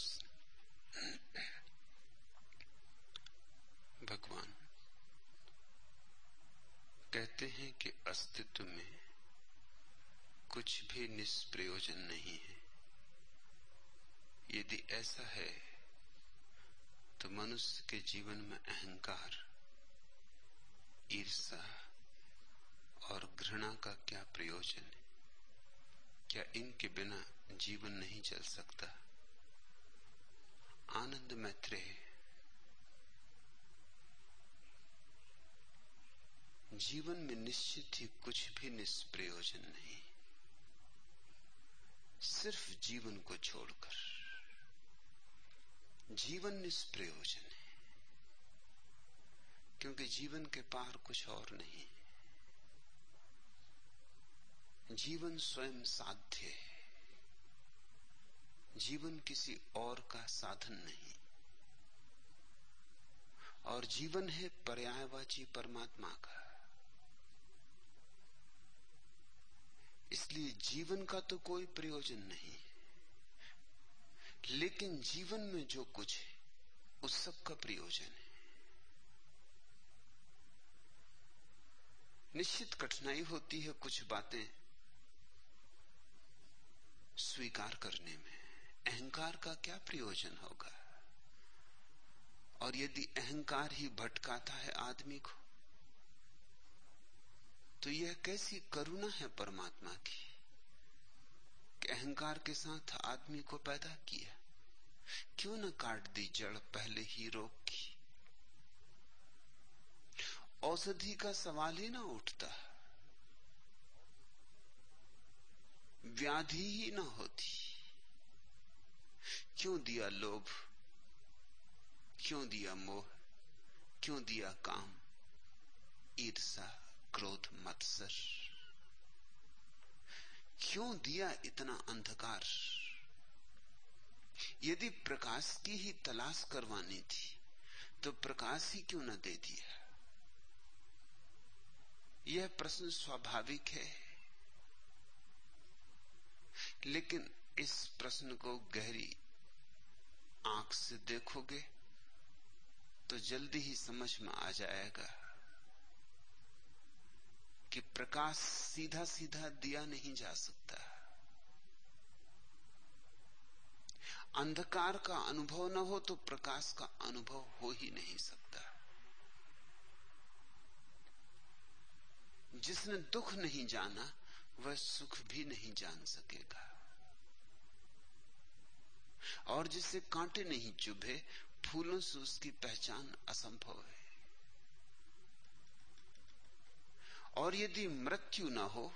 प्रश्न भगवान कहते हैं कि अस्तित्व में कुछ भी निष्प्रयोजन नहीं है। यदि ऐसा है तो मनुष्य के जीवन में अहंकार ईर्षा और घृणा का क्या प्रयोजन है? क्या इनके बिना जीवन नहीं चल सकता? आनंद मैत्रेय जीवन में निश्चित ही कुछ भी निष्प्रयोजन नहीं। सिर्फ़ जीवन को छोड़कर। जीवन निष्प्रयोजन है। क्योंकि जीवन के पार कुछ और नहीं। जीवन स्वयं साध्य है। जीवन किसी और का साधन नहीं। और जीवन है पर्यायवाची परमात्मा का। इसलिए जीवन का तो कोई प्रयोजन नहीं। लेकिन जीवन में जो कुछ है, उस सब का प्रयोजन है। निश्चित कठिनाई होती है कुछ बातें स्वीकार करने में। अहंकार का क्या प्रयोजन होगा? और यदि अहंकार ही भटकाता है आदमी को तो यह कैसी करुणा है परमात्मा की कि अहंकार के साथ आदमी को पैदा किया? क्यों न काट दी जड़ पहले ही रोग की? औषधि का सवाल ही ना उठता। व्याधि ही ना होती। क्यों दिया लोभ? क्यों दिया मोह? क्यों दिया काम? ईर्षा क्रोध, मत्सर। क्यों दिया इतना अंधकार? यदि प्रकाश की ही तलाश करवानी थी तो प्रकाश ही क्यों न दे दिया? यह प्रश्न स्वाभाविक है। लेकिन इस प्रश्न को गहरी आँख से देखोगे तो जल्दी ही समझ में आ जाएगा कि प्रकाश सीधा सीधा दिया नहीं जा सकता। अंधकार का अनुभव न हो तो प्रकाश का अनुभव हो ही नहीं सकता। जिसने दुख नहीं जाना, वह सुख भी नहीं जान सकेगा। और जिसे कांटे नहीं चुभे, फूलों से उसकी पहचान असंभव है। और यदि मृत्यु न हो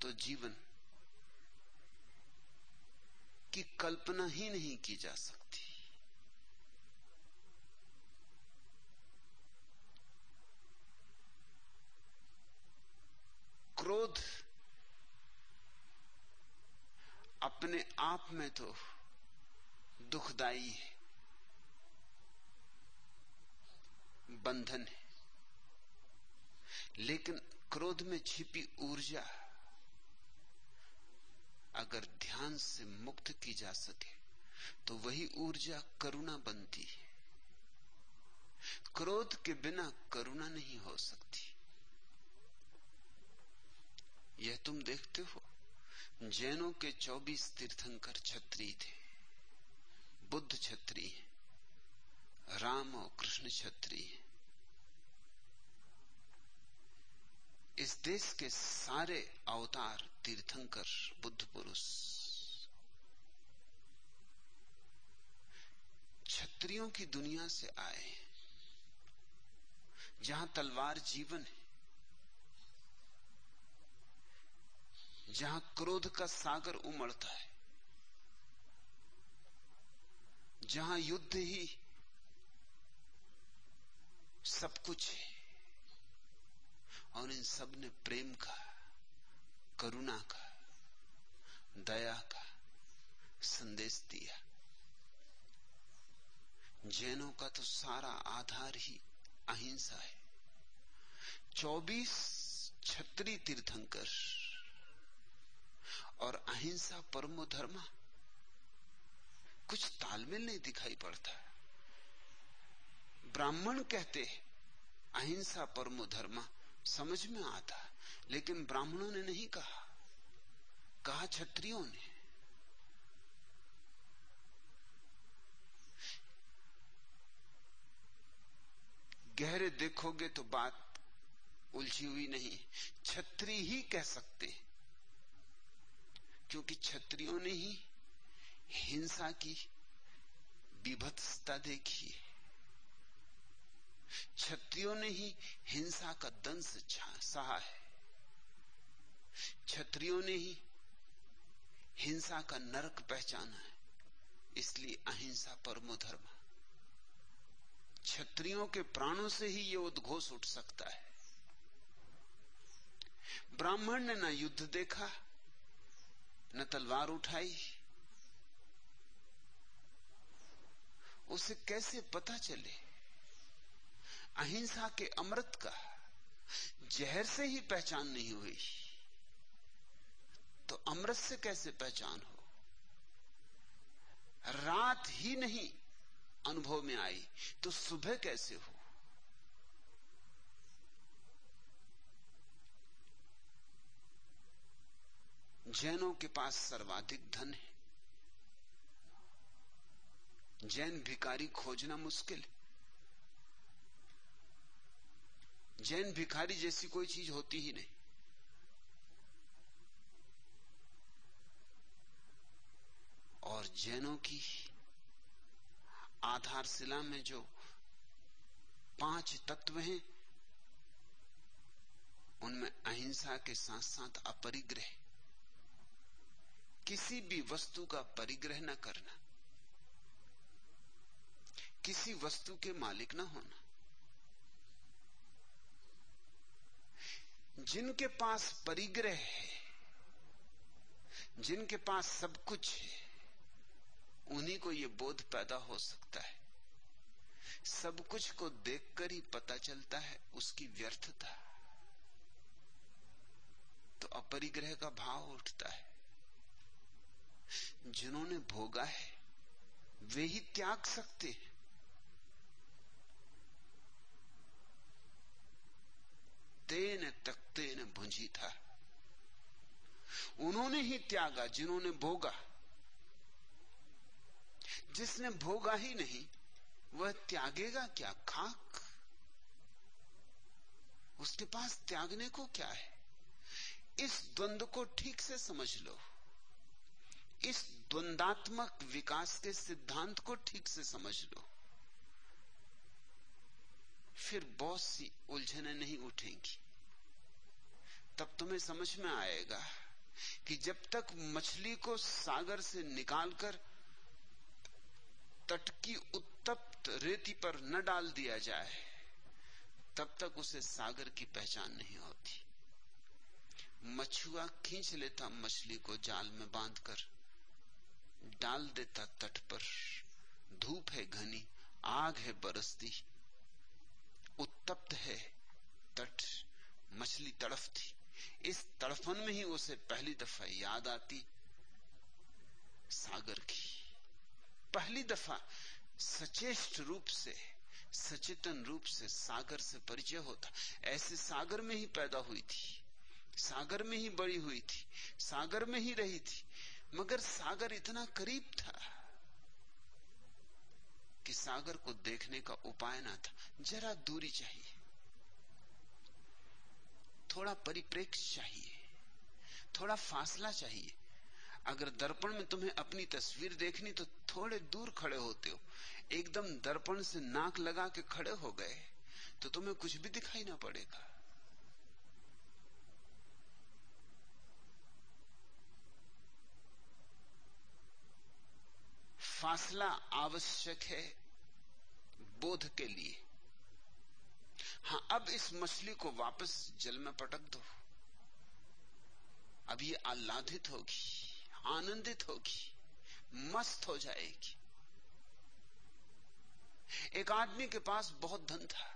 तो जीवन की कल्पना ही नहीं की जा सकती। क्रोध अपने आप में तो दुखदाई है। बंधन है। लेकिन क्रोध में छिपी ऊर्जा अगर ध्यान से मुक्त की जा सके तो वही ऊर्जा करुणा बनती है। क्रोध के बिना करुणा नहीं हो सकती। यह तुम देखते हो, जैनों के 24 तीर्थंकर छत्री थे। बुद्ध छत्री है राम और कृष्ण छत्री। है इस देश के सारे अवतार तीर्थंकर, बुद्ध पुरुष। छत्रियों की दुनिया से आए जहाँ तलवार जीवन है, जहाँ क्रोध का सागर उमड़ता है। जहाँ युद्ध ही सब कुछ है, और इन सबने प्रेम का, करुणा का, दया का संदेश दिया। जैनों का तो सारा आधार ही अहिंसा है। चौबीस छत्री तीर्थंकर और अहिंसा परमो धर्मा कुछ तालमेल नहीं दिखाई पड़ता। ब्राह्मण कहते अहिंसा परमो धर्म समझ में आता, लेकिन ब्राह्मणों ने नहीं कहा। कहा क्षत्रियों ने। गहरे देखोगे तो बात उलझी हुई नहीं। छत्री ही कह सकते क्योंकि छत्रियों ने ही हिंसा की, विभत्सता देखी है। छत्रियों ने ही हिंसा का दंश सहा है। छत्रियों ने ही हिंसा का नरक पहचाना है, इसलिए अहिंसा परमो धर्म क्षत्रियों के प्राणों से ही यह उद्घोष उठ सकता है। ब्राह्मण ने ना युद्ध देखा, न तलवार उठाई उसे कैसे पता चले? अहिंसा के अमृत का जहर से ही पहचान नहीं हुई। तो अमृत से कैसे पहचान हो? रात ही नहीं अनुभव में आई तो सुबह कैसे हो? जैनों के पास सर्वाधिक धन है। जैन भिखारी खोजना मुश्किल। जैन भिखारी जैसी कोई चीज़ होती ही नहीं। और जैनों की आधारशिला में जो पाँच तत्व हैं, उनमें अहिंसा के साथ साथ अपरिग्रह। किसी भी वस्तु का परिग्रह न करना। किसी वस्तु के मालिक ना होना। जिनके पास परिग्रह है, जिनके पास सब कुछ है, उन्हीं को यह बोध पैदा हो सकता है। सब कुछ को देखकर ही पता चलता है उसकी व्यर्थता। तो अपरिग्रह का भाव उठता है। जिन्होंने भोगा है, वे ही त्याग सकते हैं। तेन तकते न भुंजी था उन्होंने ही त्यागा, जिन्होंने भोगा। जिसने भोगा ही नहीं, वह त्यागेगा क्या? खाक। उसके पास त्यागने को क्या है? इस द्वंद को ठीक से समझ लो। इस द्वंदात्मक विकास के सिद्धांत को ठीक से समझ लो। फिर बहुत सी उलझने नहीं उठेंगी। तब तुम्हें समझ में आएगा कि जब तक मछली को सागर से निकालकर तट की उत्तप्त रेती पर न डाल दिया जाए, तब तक उसे सागर की पहचान नहीं होती। मछुआ खींच लेता मछली को जाल में बांधकर, डाल देता तट पर। धूप है घनी, आग है बरसती उत्तप्त है, तट, मछली तड़फ थी। इस तड़फन में ही उसे पहली दफ़ा याद आती, सागर की। पहली दफ़ा सचेष्ट रूप से, सचेतन रूप से सागर से परिचय होता। ऐसे सागर में ही पैदा हुई थी। सागर में ही बड़ी हुई थी। सागर में ही रही थी। मगर सागर इतना करीब था। कि सागर को देखने का उपाय ना था। जरा दूरी चाहिए। थोड़ा परिप्रेक्ष्य चाहिए। थोड़ा फासला चाहिए। अगर दर्पण में तुम्हें अपनी तस्वीर देखनी तो थोड़े दूर खड़े होते हो। एकदम दर्पण से नाक लगा के खड़े हो गए तो तुम्हें कुछ भी दिखाई ना पड़ेगा। फासला आवश्यक है बोध के लिए। हाँ, अब इस मछली को वापस जल में पटक दो। अब ये आह्लादित होगी, आनंदित होगी, मस्त हो जाएगी। एक आदमी के पास बहुत धन था।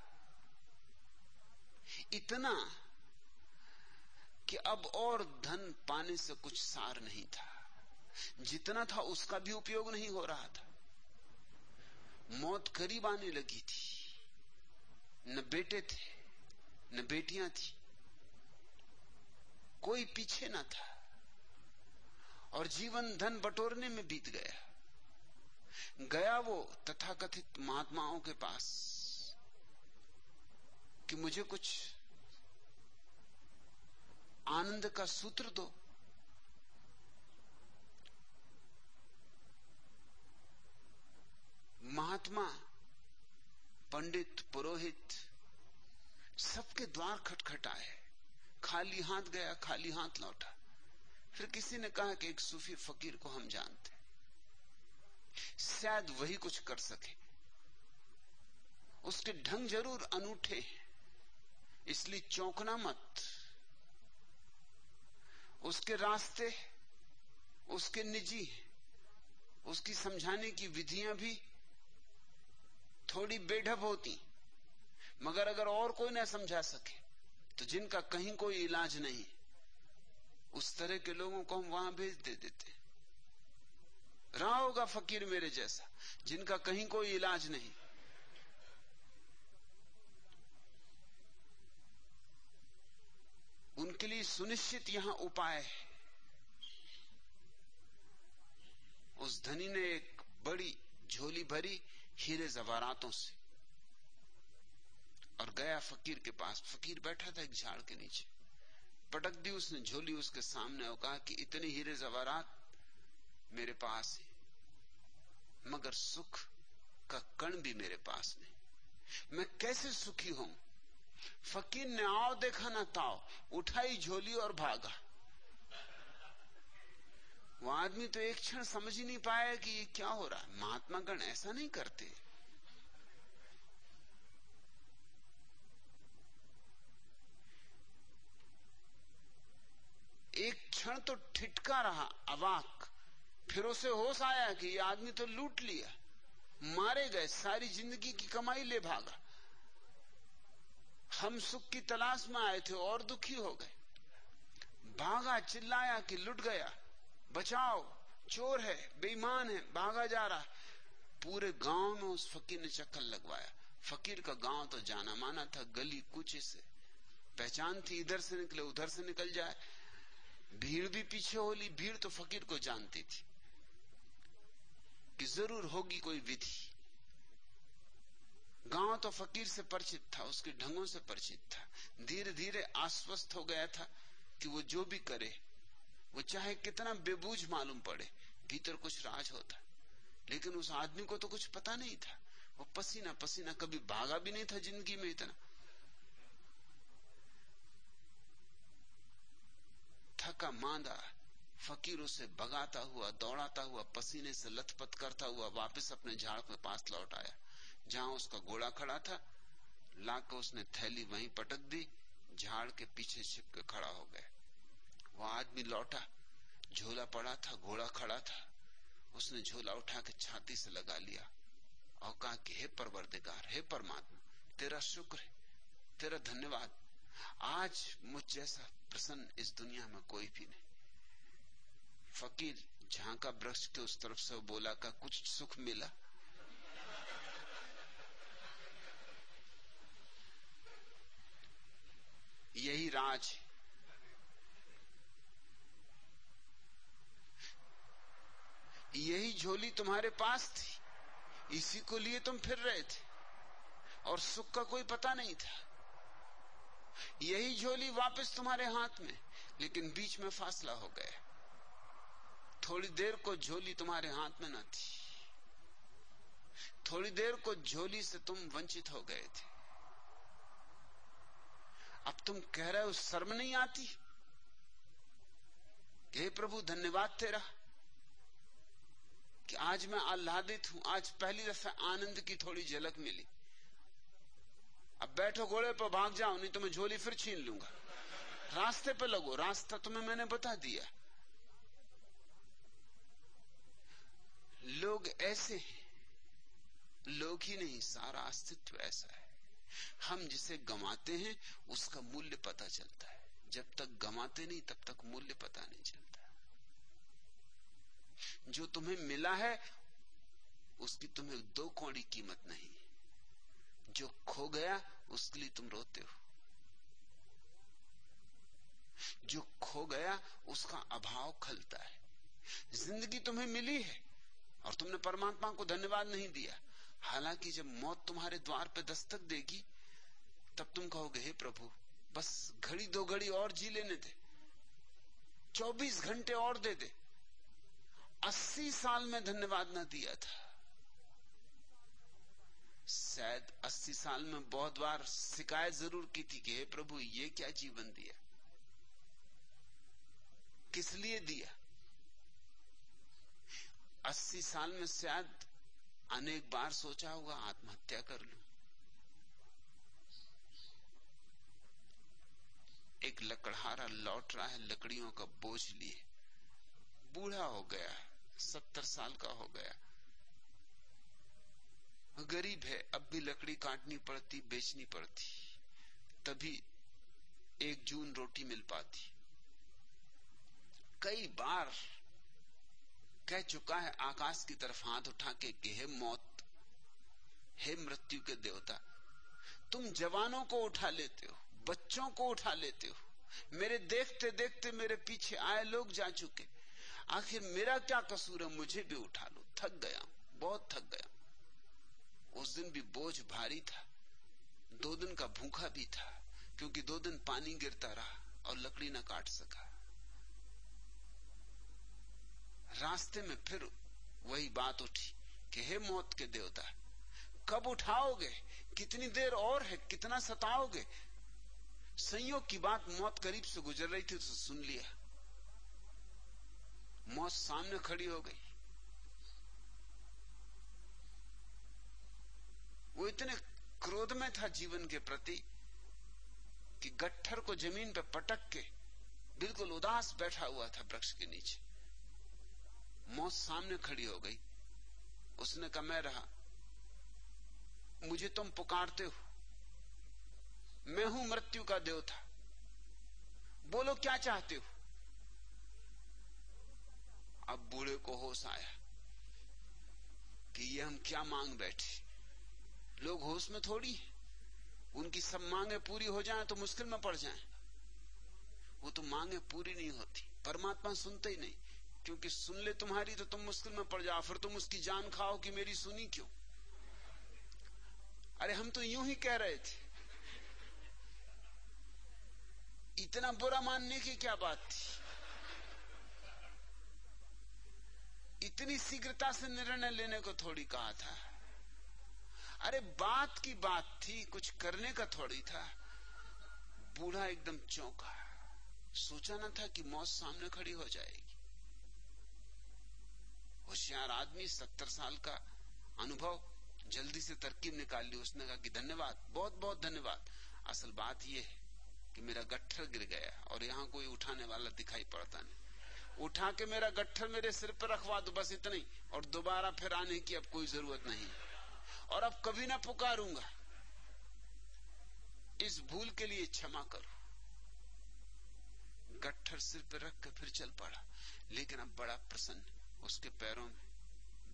इतना कि अब और धन पाने से कुछ सार नहीं था। जितना था उसका भी उपयोग नहीं हो रहा था। मौत करीब आने लगी थी। न बेटे थे, न बेटियाँ थी। कोई पीछे ना था। और जीवन धन बटोरने में बीत गया। गया वो तथाकथित महात्माओं के पास कि मुझे कुछ आनंद का सूत्र दो। महात्मा, पंडित, पुरोहित, सबके द्वार खटखटाए खाली हाथ गया, खाली हाथ लौटा। फिर किसी ने कहा कि एक सूफी फकीर को हम जानते शायद वही कुछ कर सके। उसके ढंग ज़रूर अनूठे हैं। इसलिए चौंकना मत। उसके रास्ते, उसके निजी, उसकी समझाने की विधियाँ भी थोड़ी बेढब होती, मगर अगर और कोई ना समझा सके तो जिनका कहीं कोई इलाज नहीं, उस तरह के लोगों को हम वहाँ भेज दे देते। रहा होगा फकीर मेरे जैसा, जिनका कहीं कोई इलाज नहीं। उनके लिए सुनिश्चित यहाँ उपाय है। उस धनी ने एक बड़ी झोली भरी हीरे जवारातों से। और गया फकीर के पास, फकीर बैठा था एक झाड़ के नीचे। पटक दी उसने, झोली उसके सामने और कहा कि इतने हीरे जवारात मेरे पास है, मगर सुख का कण भी मेरे पास नहीं। मैं कैसे सुखी हूँ? फकीर ने आओ देखा ना ताओ, उठाई झोली और भागा। वो आदमी तो एक क्षण समझ ही नहीं पाया कि ये क्या हो रहा है। महात्मा गण ऐसा नहीं करते। एक क्षण तो ठिटका रहा, अवाक। फिर उसे होश आया कि ये आदमी तो लूट लिया। मारे गए, सारी ज़िंदगी की कमाई ले भागा। हम सुख की तलाश में आए थे और दुखी हो गए। भागा, चिल्लाया कि लुट गया। बचाओ, चोर है, बेईमान है, भागा जा रहा। पूरे गाँव में उस फकीर ने चक्कर लगवाया। फकीर का गाँव तो जाना माना था, गली कुछ से पहचान थी, इधर से निकले, उधर से निकल जाए। भीड़ भी पीछे होली भीड़ तो फकीर को जानती थी कि ज़रूर होगी कोई विधि। गाँव तो फकीर से परिचित था, उसके ढंगों से परिचित था। धीरे धीरे आश्वस्त हो गया था कि वो जो भी करे वो चाहे कितना बेबूझ मालूम पड़े, भीतर कुछ राज होता। लेकिन उस आदमी को तो कुछ पता नहीं था। वो पसीना पसीना, कभी भागा भी नहीं था ज़िंदगी में इतना। थका, मांदा, फकीर उसे भगाता हुआ, दौड़ाता हुआ, पसीने से लथपथ करता हुआ वापस अपने झाड़ के पास लौट आया। जहाँ उसका घोड़ा खड़ा था लाकर उसने थैली वहीं पटक दी, झाड़ के पीछे छिपके खड़ा हो गया। वो आदमी लौटा, झोला पड़ा था, घोड़ा खड़ा था। उसने झोला उठा के छाती से लगा लिया। और कहा कि, हे परवरदिगार, हे परमात्मा, तेरा शुक्र तेरा धन्यवाद। आज मुझ जैसा प्रसन्न इस दुनिया में कोई भी नहीं। फकीर झांका वृक्ष के उस तरफ़ से बोला, का कुछ सुख मिला? यही राज है। यही झोली तुम्हारे पास थी। इसी को लिए तुम फिर रहे थे। और सुख का कोई पता नहीं था। यही झोली वापस तुम्हारे हाथ में, लेकिन बीच में फासला हो गया। थोड़ी देर को झोली तुम्हारे हाथ में न थी। थोड़ी देर को झोली से तुम वंचित हो गए थे। अब तुम कह रहे हो शर्म नहीं आती? हे प्रभु, धन्यवाद तेरा। कि आज मैं आह्लादित हूँ, आज पहली दफ़ा आनंद की थोड़ी झलक मिली। अब बैठो घोड़े पर भाग जाओ, नहीं तो मैं झोली फिर छीन लूँगा। रास्ते पे लगो, रास्ता तुम्हें मैंने बता दिया। लोग ऐसे हैं, लोग ही नहीं, सारा अस्तित्व ऐसा है। हम जिसे गमाते हैं, उसका मूल्य पता चलता है। जब तक गमाते नहीं, तब तक मूल्य पता नहीं चलता। जो तुम्हें मिला है, उसकी तुम्हें दो कौड़ी कीमत नहीं जो खो गया, उसके लिए तुम रोते हो। जो खो गया, उसका अभाव खलता है। ज़िंदगी तुम्हें मिली है, और तुमने परमात्मा को धन्यवाद नहीं दिया। हालाँकि जब मौत तुम्हारे द्वार पर दस्तक देगी, तब तुम कहोगे, हे प्रभु, बस घड़ी दो घड़ी और जी लेने दे। चौबीस घंटे और दे दे। अस्सी साल में धन्यवाद ना दिया था। शायद अस्सी साल में बहुत बार शिकायत ज़रूर की थी कि, हे प्रभु, ये क्या जीवन दिया? किस लिए दिया? अस्सी साल में शायद अनेक बार सोचा होगा, आत्महत्या कर लू। एक लकड़हारा लौट रहा है, लकड़ियों का बोझ लिए। बूढ़ा हो गया सत्तर साल का हो गया। गरीब है, अब भी लकड़ी काटनी पड़ती, बेचनी पड़ती। तभी एक जून रोटी मिल पाती। कई बार कह चुका है, आकाश की तरफ़ हाथ उठा के हे मौत, हे मृत्यु के देवता, तुम जवानों को उठा लेते हो, बच्चों को उठा लेते हो। मेरे देखते देखते मेरे पीछे आए लोग जा चुके। आखिर मेरा क्या कसूर है? मुझे भी उठा लो। थक गया बहुत थक गया उस दिन भी बोझ भारी था। दो दिन का भूखा भी था, क्योंकि दो दिन पानी गिरता रहा और लकड़ी ना काट सका। रास्ते में फिर वही बात उठी कि हे मौत के देवता, कब उठाओगे? कितनी देर और है? कितना सताओगे? संयोग की बात मौत करीब से गुजर रही थी तो सुन लिया। मौत सामने खड़ी हो गई। वो इतने क्रोध में था जीवन के प्रति कि गट्ठर को ज़मीन पर पटक के बिल्कुल उदास बैठा हुआ था वृक्ष के नीचे। मौत सामने खड़ी हो गई। उसने कहा, मैं रहा। मुझे तुम पुकारते हो। मैं हूँ मृत्यु का देवता। बोलो, क्या चाहते हो? अब बूढ़े को होश आया कि ये हम क्या मांग बैठे। लोग होश में थोड़ी उनकी सब मांगे पूरी हो जाएँ तो मुश्किल में पड़ जाएँ। वो तो मांगे पूरी नहीं होती। परमात्मा सुनते ही नहीं। क्योंकि सुन ले तुम्हारी तो तुम मुश्किल में पड़ जाओ, फिर तुम उसकी जान खाओ कि मेरी सुनी क्यों? अरे हम तो यूँ ही कह रहे थे। इतना बुरा मानने की क्या बात थी? इतनी शीघ्रता से निर्णय लेने को थोड़ी कहा था। अरे, बात की बात थी, कुछ करने का थोड़ी था। बूढ़ा एकदम चौंका। सोचा ना था कि मौत सामने खड़ी हो जाएगी। होशियार आदमी, सत्तर साल का अनुभव, जल्दी से तरकीब निकाल ली उसने, कहा कि धन्यवाद बहुत बहुत धन्यवाद। असल बात यह है कि मेरा गट्ठर गिर गया और यहाँ कोई उठाने वाला दिखाई पड़ता नहीं। उठा के मेरा गट्ठर मेरे सिर पर रखवा दो, बस इतना ही। और दोबारा फिर आने की अब कोई ज़रूरत नहीं। और अब कभी ना पुकारूँगा। इस भूल के लिए क्षमा करो। गट्ठर सिर पर रख कर फिर चल पड़ा। लेकिन अब बड़ा प्रसन्न। उसके पैरों में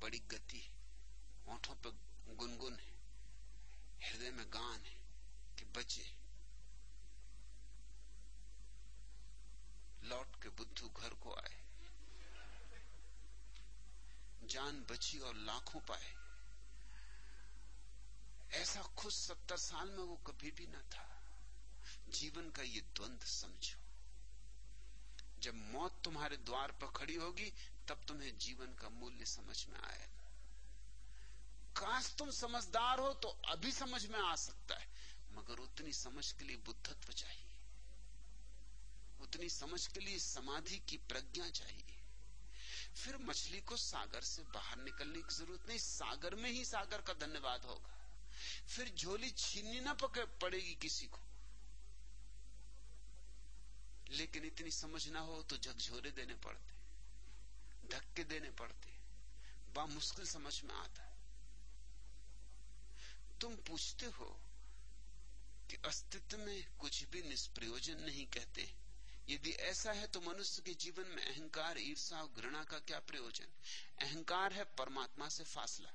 बड़ी गति है। ओठों पर गुनगुन है। हृदय में गान है कि बचे। लौट के बुद्धू घर को आए। जान बची और लाखों पाए। ऐसा खुश सत्तर साल में वो कभी भी ना था। जीवन का ये द्वंद समझो। जब मौत तुम्हारे द्वार पर खड़ी होगी, तब तुम्हें जीवन का मूल्य समझ में आएगा काश तुम समझदार हो तो अभी समझ में आ सकता है। मगर उतनी समझ के लिए बुद्धत्व चाहिए। उतनी समझ के लिए समाधि की प्रज्ञा चाहिए। फिर मछली को सागर से बाहर निकलने की ज़रूरत नहीं, सागर में ही सागर का धन्यवाद होगा। फिर झोली छीननी ना पड़ेगी किसी को। लेकिन इतनी समझ ना हो तो झकझोरे देने पड़ते, धक्के देने पड़ते बा मुश्किल समझ में आता। है तुम पूछते हो कि अस्तित्व में कुछ भी निष्प्रयोजन नहीं कहते। यदि ऐसा है तो मनुष्य के जीवन में अहंकार ईर्षा और घृणा का क्या प्रयोजन? अहंकार है परमात्मा से फासला।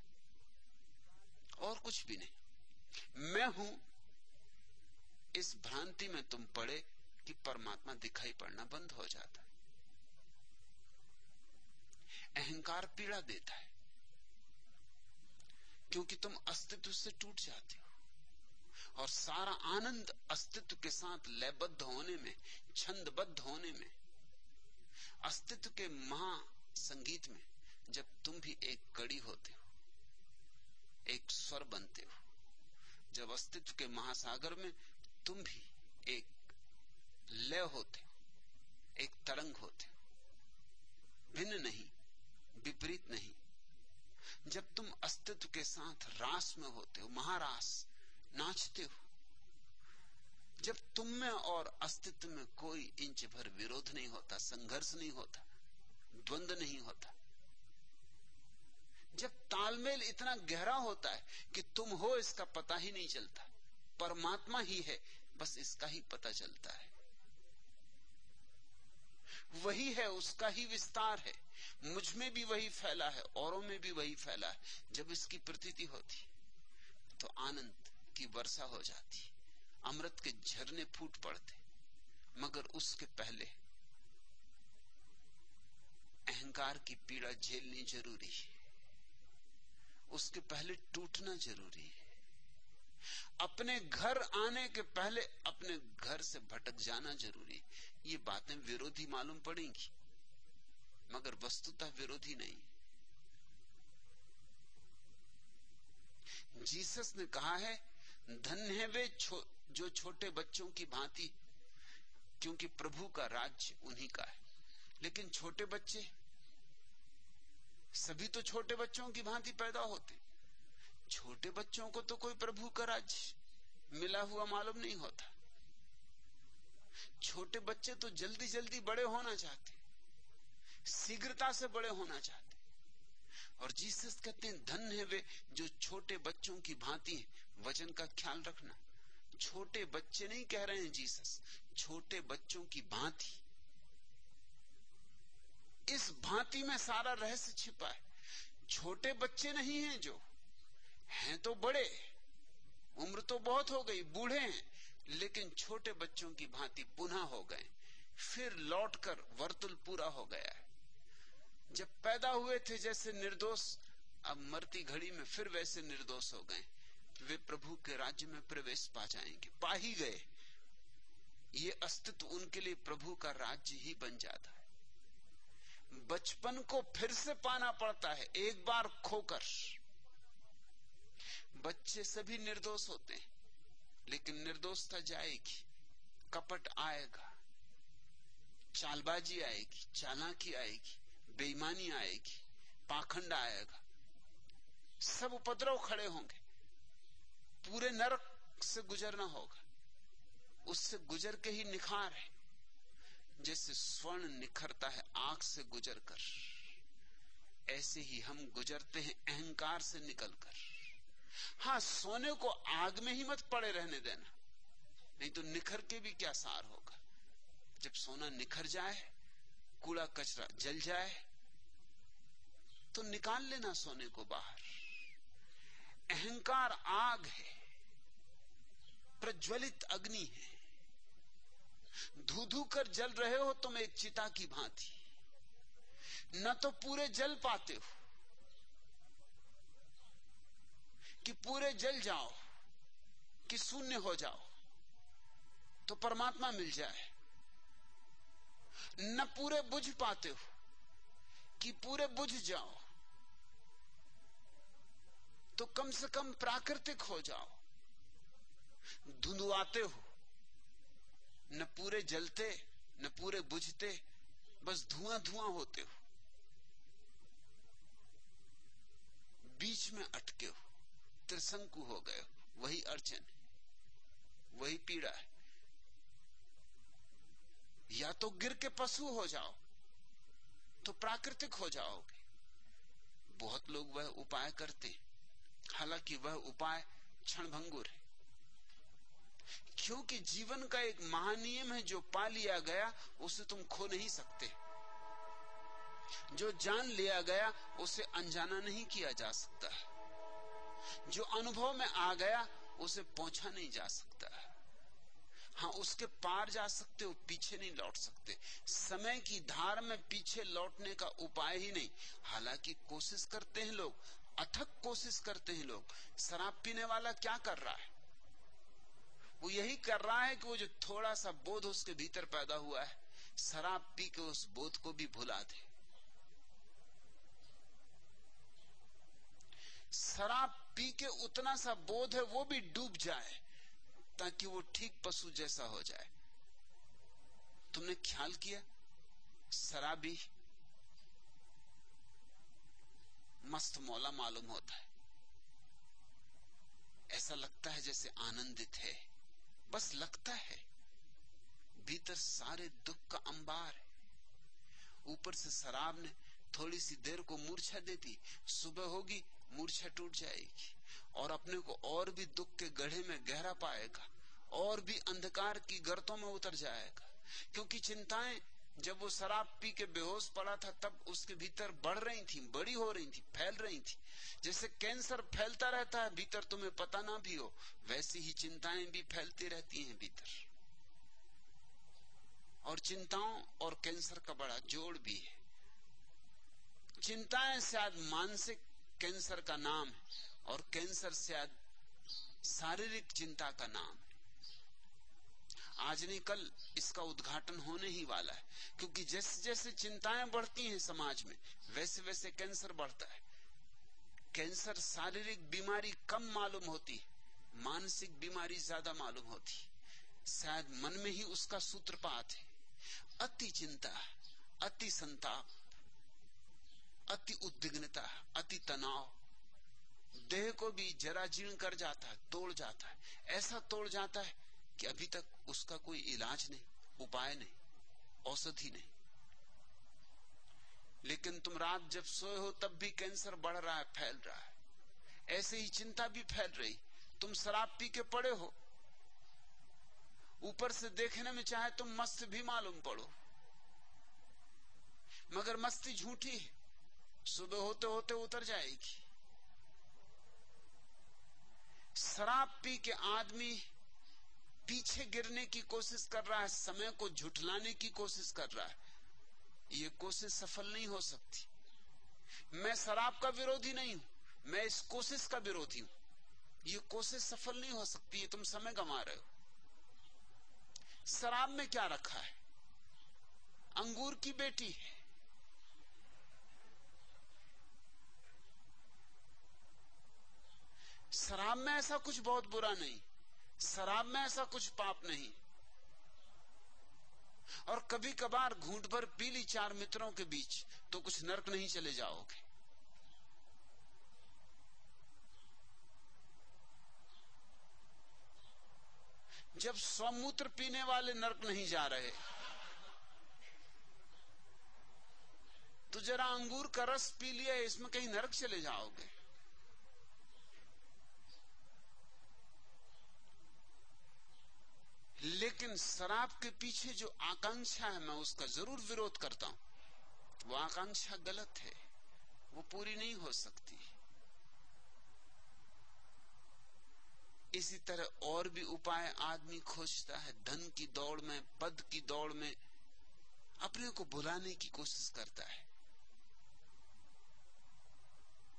और कुछ भी नहीं। मैं हूँ। इस भ्रांति में तुम पड़े कि परमात्मा दिखाई पड़ना बंद हो जाता है। अहंकार पीड़ा देता है। क्योंकि तुम अस्तित्व से टूट जाते हो। और सारा आनंद अस्तित्व के साथ लयबद्ध होने में छंदबद्ध होने में, अस्तित्व के महा संगीत में जब तुम भी एक कड़ी होते हो, एक स्वर बनते हो, जब अस्तित्व के महासागर में तुम भी एक लय होते हो, एक तरंग होते हो, भिन्न नहीं, विपरीत नहीं, जब तुम अस्तित्व के साथ रास में होते हो, महारास नाचते हो जब तुम में और अस्तित्व में कोई इंच भर विरोध नहीं होता, संघर्ष नहीं होता, द्वंद नहीं होता, जब तालमेल इतना गहरा होता है कि तुम हो, इसका पता ही नहीं चलता, परमात्मा ही है, बस इसका ही पता चलता है। वही है, उसका ही विस्तार है, मुझमें भी वही फैला है, औरों में भी वही फैला है, जब इसकी प्रतीति होती तो आनंद की वर्षा हो जाती। अमृत के झरने फूट पड़ते, मगर उसके पहले अहंकार की पीड़ा झेलनी ज़रूरी है। उसके पहले टूटना ज़रूरी है। अपने घर आने के पहले अपने घर से भटक जाना ज़रूरी ये बातें विरोधी मालूम पड़ेंगी, मगर वस्तुतः विरोधी नहीं। जीसस ने कहा है, धन्य है वे जो छोटे बच्चों की भांति, क्योंकि प्रभु का राज्य उन्हीं का है। लेकिन छोटे बच्चे, सभी तो छोटे बच्चों की भांति पैदा होते। छोटे बच्चों को तो कोई प्रभु का राज्य मिला हुआ मालूम नहीं होता। छोटे बच्चे तो जल्दी जल्दी बड़े होना चाहते, शीघ्रता से बड़े होना चाहते। और जीसस कहते हैं धन है वे जो छोटे बच्चों की भांति वचन का ख्याल रखना। छोटे बच्चे नहीं कह रहे हैं जीसस, छोटे बच्चों की भांति। इस भांति में सारा रहस्य छिपा है। छोटे बच्चे नहीं हैं जो, हैं तो बड़े, उम्र तो बहुत हो गई, बूढ़े हैं, लेकिन छोटे बच्चों की भांति पुनः हो गए, फिर लौटकर वर्तुल पूरा हो गया है। जब पैदा हुए थे जैसे निर्दोष, अब मरती घड़ी में फिर वैसे निर्दोष हो गए। वे प्रभु के राज्य में प्रवेश पा जाएँगे। पा ही गए। ये अस्तित्व उनके लिए प्रभु का राज्य ही बन जाता है। बचपन को फिर से पाना पड़ता है, एक बार खोकर। बच्चे सभी निर्दोष होते हैं, लेकिन निर्दोषता जाएगी, कपट आएगा, चालबाजी आएगी, चालाकी आएगी, बेईमानी आएगी, पाखंड आएगा। सब उपद्रव खड़े होंगे। पूरे नरक से गुजरना होगा। उससे गुजर के ही निखार है। जैसे स्वर्ण निखरता है आँख से गुजरकर, ऐसे ही हम गुजरते हैं अहंकार से निकलकर। हाँ, सोने को आग में ही मत पड़े रहने देना, नहीं तो निखर के भी क्या सार होगा। जब सोना निखर जाए, कूड़ा कचरा जल जाए तो निकाल लेना सोने को बाहर। अहंकार आग है, प्रज्वलित अग्नि है। धू धू कर जल रहे हो तुम एक चिता की भांति। न तो पूरे जल पाते हो, कि पूरे जल जाओ, कि शून्य हो जाओ तो परमात्मा मिल जाए। न पूरे बुझ पाते हो, कि पूरे बुझ जाओ तो कम से कम प्राकृतिक हो जाओ। धुंधुआते हो। न पूरे जलते, न पूरे बुझते, बस धुआँ धुआँ होते हो। बीच में अटके हो त्रिशंकु हो गए वही अड़चन, वही पीड़ा है। या तो गिर के पशु हो जाओ तो प्राकृतिक हो जाओगे। बहुत लोग वह उपाय करते हालाँकि वह उपाय क्षणभंगुर है। क्योंकि जीवन का एक महानियम है, जो पा लिया गया, उसे तुम खो नहीं सकते। जो जान लिया गया, उसे अनजाना नहीं किया जा सकता जो अनुभव में आ गया, उसे पहुँचा नहीं जा सकता हाँ उसके पार जा सकते हो, पीछे नहीं लौट सकते। समय की धार में पीछे लौटने का उपाय ही नहीं। हालाँकि कोशिश करते हैं लोग अथक कोशिश करते हैं लोग। शराब पीने वाला क्या कर रहा है? वो यही कर रहा है कि वो जो थोड़ा सा बोध उसके भीतर पैदा हुआ है, शराब पी के उस बोध को भी भुला दे। शराब पी के उतना सा बोध है, वो भी डूब जाए, ताकि वो ठीक पशु जैसा हो जाए। तुमने ख्याल किया? शराबी मस्त मौला मालूम होता है। ऐसा लगता है जैसे आनंदित है। बस लगता है। भीतर सारे दुख का अंबार है। ऊपर से शराब ने थोड़ी सी देर को मूर्छा देती सुबह होगी, मूर्छा टूट जाएगी। और अपने को और भी दुख के गढ़े में गहरा पाएगा। और भी अंधकार की गर्तों में उतर जाएगा। क्योंकि चिंताएँ जब वो शराब पी के बेहोश पड़ा था, तब उसके भीतर बढ़ रही थी, बड़ी हो रही थी, फैल रही थी। जैसे कैंसर फैलता रहता है, भीतर तुम्हें पता ना भी हो, वैसी ही चिंताएँ भी फैलती रहती हैं भीतर। और चिंताओं और कैंसर का बड़ा जोड़ भी है। चिंताएँ शायद मानसिक कैंसर का नाम है, और कैंसर शायद शारीरिक चिंता का नाम है। आज नहीं, कल इसका उद्घाटन होने ही वाला है। क्योंकि जैसे जैसे चिंताएँ बढ़ती हैं समाज में वैसे वैसे कैंसर बढ़ता है। कैंसर शारीरिक बीमारी कम मालूम होती है, मानसिक बीमारी ज़्यादा मालूम होती शायद मन में ही उसका सूत्रपात है। अति चिंता, अति संताप, अति उद्विग्नता, अति तनाव, देह को भी जरा जीर्ण कर जाता है, तोड़ जाता है। ऐसा तोड़ जाता है कि अभी तक उसका कोई इलाज नहीं, उपाय नहीं, औषधि नहीं। लेकिन तुम रात जब सोए हो, तब भी कैंसर बढ़ रहा है, फैल रहा है। ऐसे ही चिंता भी फैल रही। तुम शराब पी के पड़े हो। ऊपर से देखने में चाहे तुम मस्त भी मालूम पड़ो। मगर मस्ती झूठी है। सुबह होते होते उतर जाएगी। शराब पी के आदमी पीछे गिरने की कोशिश कर रहा है, समय को झुठलाने की कोशिश कर रहा है। ये कोशिश सफल नहीं हो सकती। मैं शराब का विरोधी नहीं हूँ, मैं इस कोशिश का विरोधी हूँ। ये कोशिश सफल नहीं हो सकती, ये तुम समय गंवा रहे हो। शराब में क्या रखा है? अंगूर की बेटी है। शराब में ऐसा कुछ बहुत बुरा नहीं। शराब में ऐसा कुछ पाप नहीं। और कभी कभार घूंट भर पीली चार मित्रों के बीच तो कुछ नरक नहीं चले जाओगे। जब स्वमूत्र पीने वाले नरक नहीं जा रहे तो जरा अंगूर का रस पी लिया, इसमें कहीं नरक चले जाओगे। लेकिन शराब के पीछे जो आकांक्षा है, मैं उसका ज़रूर विरोध करता हूँ। वो आकांक्षा गलत है। वो पूरी नहीं हो सकती। इसी तरह और भी उपाय आदमी खोजता है। धन की दौड़ में, पद की दौड़ में अपने को भुलाने की कोशिश करता है।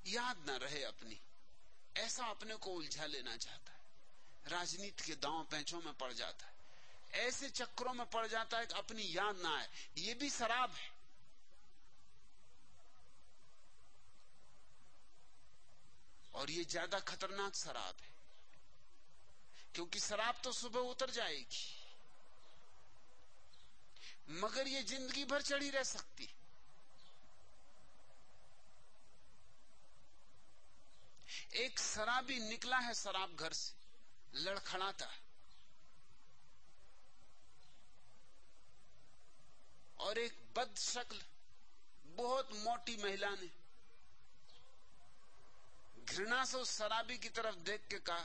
याद ना रहे अपनी। ऐसा अपने को उलझा लेना चाहता है। राजनीति के दांव पैंचों में पड़ जाता है। ऐसे चक्रों में पड़ जाता है कि अपनी याद ना आए। ये भी शराब है। और ये ज़्यादा खतरनाक शराब है। क्योंकि शराब तो सुबह उतर जाएगी। मगर ये ज़िंदगी भर चढ़ी रह सकती एक शराबी निकला है शराब घर से, लड़खड़ाता और एक बद शक्ल बहुत मोटी महिला ने घृणा से उस शराबी की तरफ़ देख के कहा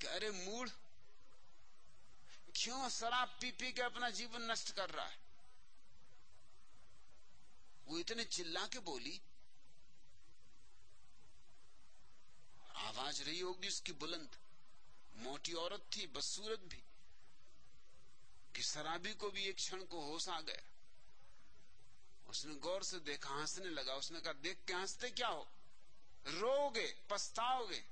कि अरे मूड क्यों शराब पी पी के अपना जीवन नष्ट कर रहा है? वो इतने चिल्ला के बोली, आवाज़ रही होगी उसकी बुलंद। मोटी औरत थी, बदसूरत भी, कि शराबी को भी एक क्षण को होश आ गया। उसने गौर से देखा, हंसने लगा। उसने कहा, देख के हँसते क्या हो? रोगे पछताओगे?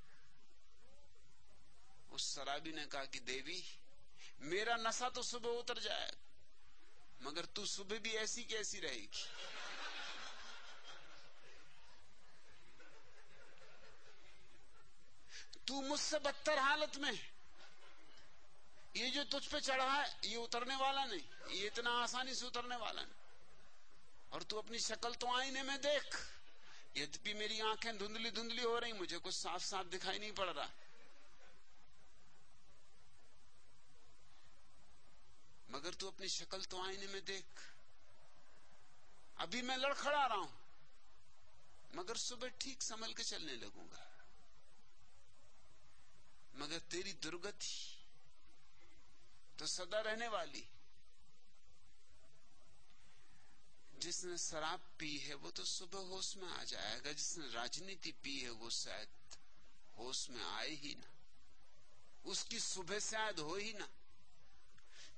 उस शराबी ने कहा कि, देवी, मेरा नशा तो सुबह उतर जाएगा मगर तू सुबह भी ऐसी कैसी रहेगी। तू मुझसे बदतर हालत में ये जो तुझ पे चढ़ा है, ये उतरने वाला नहीं, ये इतना आसानी से उतरने वाला नहीं। और तू अपनी शक्ल तो आईने में देख। यद्यपि मेरी आँखें धुंधली धुंधली हो रही, मुझे कुछ साफ़ साफ़ दिखाई नहीं पड़ रहा। मगर तू अपनी शक्ल तो आईने में देख। अभी मैं लड़खड़ा रहा हूँ, मगर सुबह ठीक संभल के चलने लगूँगा। मगर तेरी दुर्गति तो सदा रहने वाली। जिसने शराब पी है, वो तो सुबह होश में आ जाएगा। जिसने राजनीति पी है, वो शायद होश में आए ही ना। उसकी सुबह शायद हो ही ना।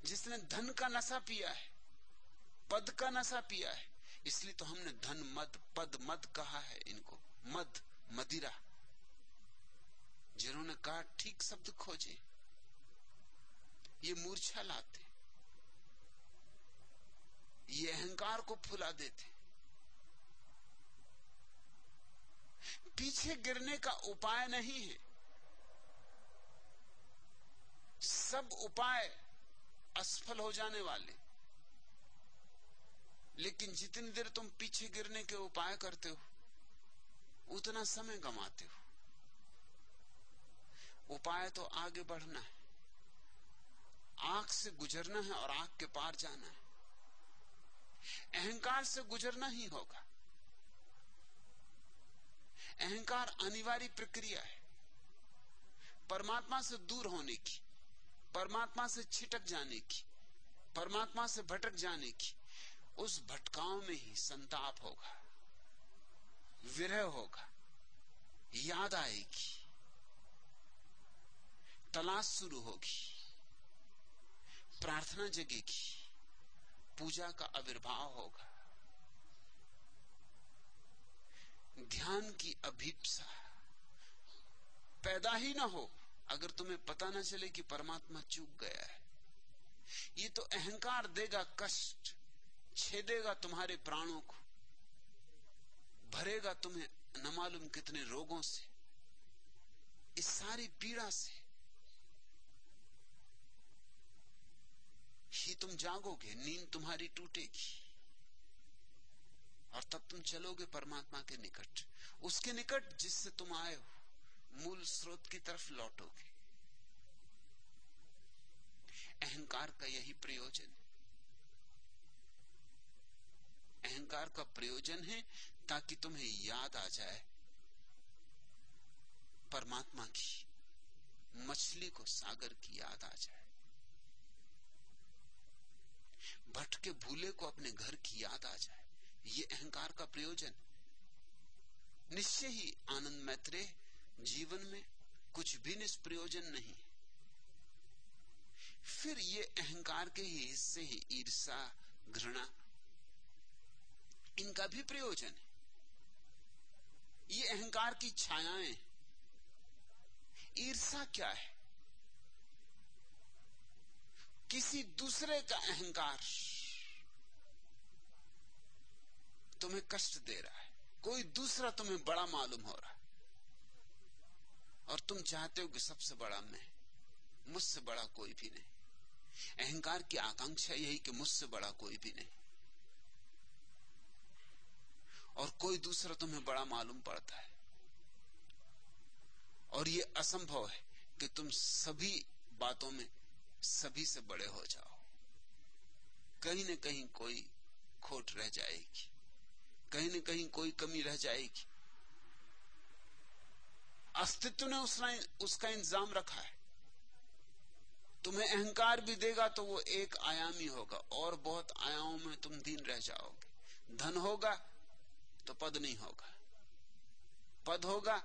जिसने धन का नशा पिया है, पद का नशा पिया है, इसलिए तो हमने धन, मद, पद, मद कहा है इनको। मद, मदिरा। जिन्होंने कहा, ठीक शब्द खोजे, ये मूर्छा लाते ये अहंकार को फुला देते पीछे गिरने का उपाय नहीं है। सब उपाय असफल हो जाने वाले। लेकिन जितनी देर तुम पीछे गिरने के उपाय करते हो, उतना समय गमाते हो। उपाय तो आगे बढ़ना है। आँख से गुजरना है और आँख के पार जाना है। अहंकार से गुजरना ही होगा। अहंकार अनिवार्य प्रक्रिया है। परमात्मा से दूर होने की, परमात्मा से छिटक जाने की, परमात्मा से भटक जाने की, उस भटकाव में ही संताप होगा, विरह होगा, याद आएगी, तलाश शुरू होगी, प्रार्थना जगेगी। पूजा का आविर्भाव होगा। ध्यान की अभीपसा पैदा ही ना हो, अगर तुम्हें पता ना चले कि परमात्मा चूक गया है। ये तो अहंकार देगा, कष्ट छेदेगा तुम्हारे प्राणों को, भरेगा तुम्हें, न मालूम कितने रोगों से, इस सारी पीड़ा से। ही तुम जागोगे, नींद तुम्हारी टूटेगी। और तब तुम चलोगे परमात्मा के निकट। उसके निकट जिससे तुम आए हो, मूल स्रोत की तरफ़ लौटोगे। अहंकार का यही प्रयोजन। अहंकार का प्रयोजन है ताकि तुम्हें याद आ जाए परमात्मा की, मछली को सागर की याद आ जाए। भटके भूले को अपने घर की याद आ जाए। ये अहंकार का प्रयोजन। निश्चय ही आनंद मैत्रे जीवन में कुछ भी निष्प्रयोजन नहीं। फिर ये अहंकार के ही हिस्से ही ईर्षा घृणा, इनका भी प्रयोजन है। ये अहंकार की छायाएँ ईर्षा क्या है? किसी दूसरे का अहंकार तुम्हें कष्ट दे रहा है। कोई दूसरा तुम्हें बड़ा मालूम हो रहा है। और तुम चाहते हो कि सबसे बड़ा मैं, मुझसे बड़ा कोई भी नहीं। अहंकार की आकांक्षा यही कि मुझसे बड़ा कोई भी नहीं। और कोई दूसरा तुम्हें बड़ा मालूम पड़ता है। और ये असंभव है कि तुम सभी बातों में सभी से बड़े हो जाओ। कहीं न कहीं कोई खोट रह जाएगी। कहीं न कहीं कोई कमी रह जाएगी। अस्तित्व ने उसका उसका इंतज़ाम रखा है। तुम्हें अहंकार भी देगा तो वो एक आयामी होगा और बहुत आयामों में तुम दीन रह जाओगे। धन होगा तो पद नहीं होगा। पद होगा,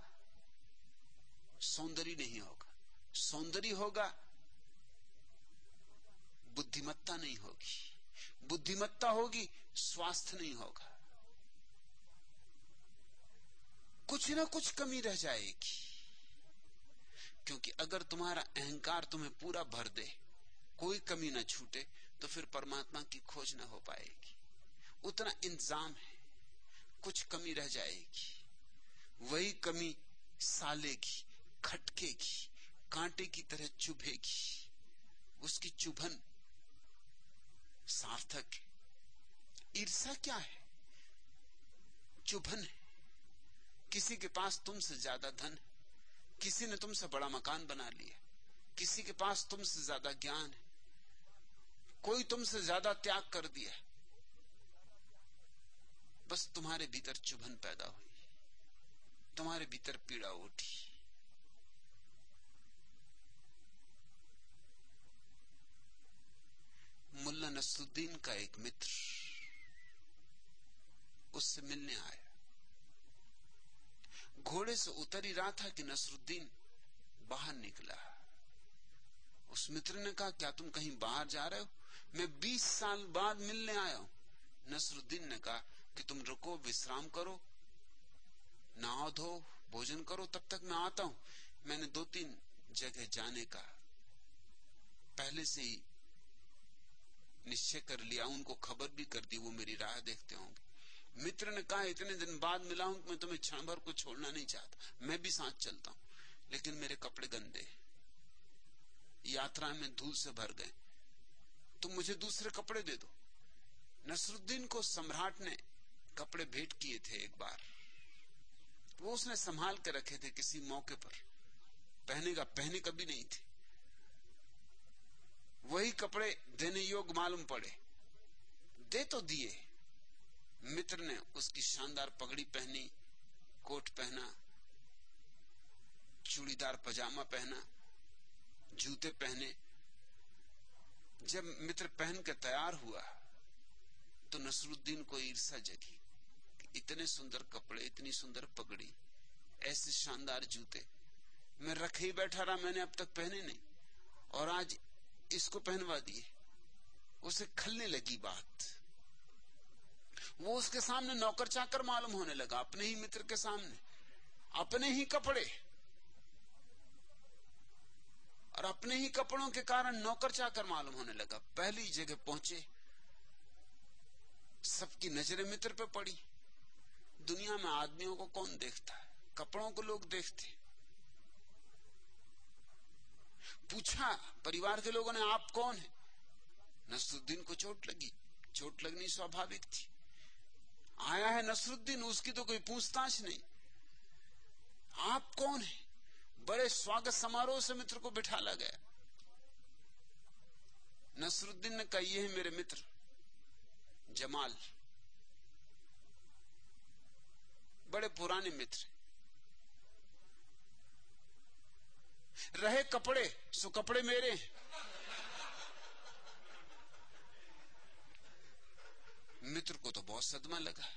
सौंदर्य नहीं होगा। सौंदर्य होगा बुद्धिमत्ता नहीं होगी। बुद्धिमत्ता होगी, स्वास्थ्य नहीं होगा। कुछ ना कुछ कमी रह जाएगी। क्योंकि अगर तुम्हारा अहंकार तुम्हें पूरा भर दे, कोई कमी ना छूटे तो फिर परमात्मा की खोज ना हो पाएगी। उतना इंतज़ाम है। कुछ कमी रह जाएगी। वही कमी सालेगी, खटकेगी, कांटे की तरह चुभेगी। उसकी चुभन सार्थक है। ईर्षा क्या है? चुभन है। किसी के पास तुमसे ज़्यादा धन है। किसी ने तुमसे बड़ा मकान बना लिया किसी के पास तुमसे ज़्यादा ज्ञान है। कोई तुमसे ज़्यादा त्याग कर दिया बस तुम्हारे भीतर चुभन पैदा हुई। तुम्हारे भीतर पीड़ा उठी। मुल्ला नसरुद्दीन का एक मित्र उससे मिलने आया। घोड़े से उतर ही रहा था कि नसरुद्दीन बाहर निकला। उस मित्र ने कहा, क्या तुम कहीं बाहर जा रहे हो? मैं बीस साल बाद मिलने आया हूँ। नसरुद्दीन ने कहा कि, तुम रुको, विश्राम करो, नहाओ धो, भोजन करो, तब तक मैं आता हूँ। मैंने दो तीन जगह जाने का पहले से ही निश्चय कर लिया, उनको खबर भी कर दी, वो मेरी राह देखते होंगे। मित्र ने कहा, इतने दिन बाद मिला हूँ, मैं तुम्हें क्षण भर को छोड़ना नहीं चाहता। मैं भी साथ चलता हूँ, लेकिन मेरे कपड़े गंदे यात्रा में धूल से भर गए। तुम मुझे दूसरे कपड़े दे दो। नसरुद्दीन को सम्राट ने कपड़े भेंट किए थे एक बार। वो उसने संभाल के रखे थे किसी मौके पर। पहनेगा, पहने कभी नहीं थे। वही कपड़े देने योग मालूम पड़े। दे तो दिए। मित्र ने उसकी शानदार पगड़ी पहनी, कोट पहना, चूड़ीदार पजामा पहना, जूते पहने। जब मित्र पहन के तैयार हुआ तो नसरुद्दीन को ईर्षा जगी इतने सुंदर कपड़े, इतनी सुंदर पगड़ी, ऐसे शानदार जूते। मैं रखे ही बैठा रहा, मैंने अब तक पहने नहीं। और आज इसको पहनवा दिए। उसे खलने लगी बात। वो उसके सामने नौकर चाकर मालूम होने लगा, अपने ही मित्र के सामने, अपने ही कपड़े। और अपने ही कपड़ों के कारण नौकर चाकर मालूम होने लगा। पहली जगह पहुँचे, सबकी नज़रें मित्र पे पड़ी। दुनिया में आदमियों को कौन देखता? है कपड़ों को लोग देखते। पूछा, परिवार के लोगों ने, आप कौन है? नसरुद्दीन को चोट लगी। चोट लगनी स्वाभाविक थी। आया है नसरुद्दीन, उसकी तो कोई पूछताछ नहीं। आप कौन है? बड़े स्वागत समारोह से मित्र को बिठाला गया। नसरुद्दीन ने कहा है मेरे मित्र, जमाल। बड़े पुराने मित्र रहे कपड़े, सो कपड़े मेरे। मित्र को तो बहुत सदमा लगा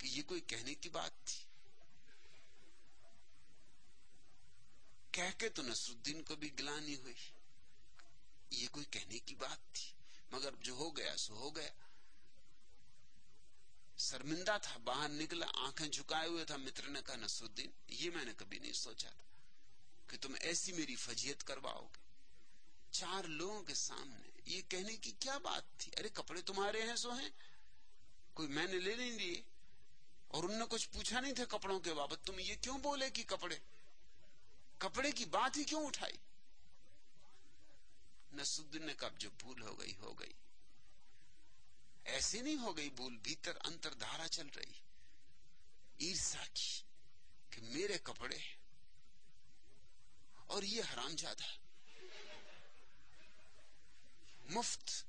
कि ये कोई कहने की बात थी। कह के तो नसरुद्दीन को भी गिलानी हुई। ये कोई कहने की बात थी, मगर जो हो गया, सो हो गया। शर्मिंदा था, बाहर निकला, आँखें झुकाए हुए था, मित्र ने कहा, नसरुद्दीन, ये मैंने कभी नहीं सोचा था। कि तुम ऐसी मेरी फजीयत करवाओगे। चार लोगों के सामने ये कहने की क्या बात थी? अरे, कपड़े तुम्हारे हैं, सो हैं। कोई मैंने ले नहीं लिए। और उनने कुछ पूछा नहीं था कपड़ों के बाबत। तुम ये क्यों बोले कि कपड़े? कपड़े की बात ही क्यों उठाई? नसुद्दीन ने कब जो भूल हो गई हो गई। ऐसी नहीं हो गई, भूल भीतर अंतरधारा चल रही। ईर्षा की कि मेरे कपड़े और ये हराम ज़्यादा मुफ़्त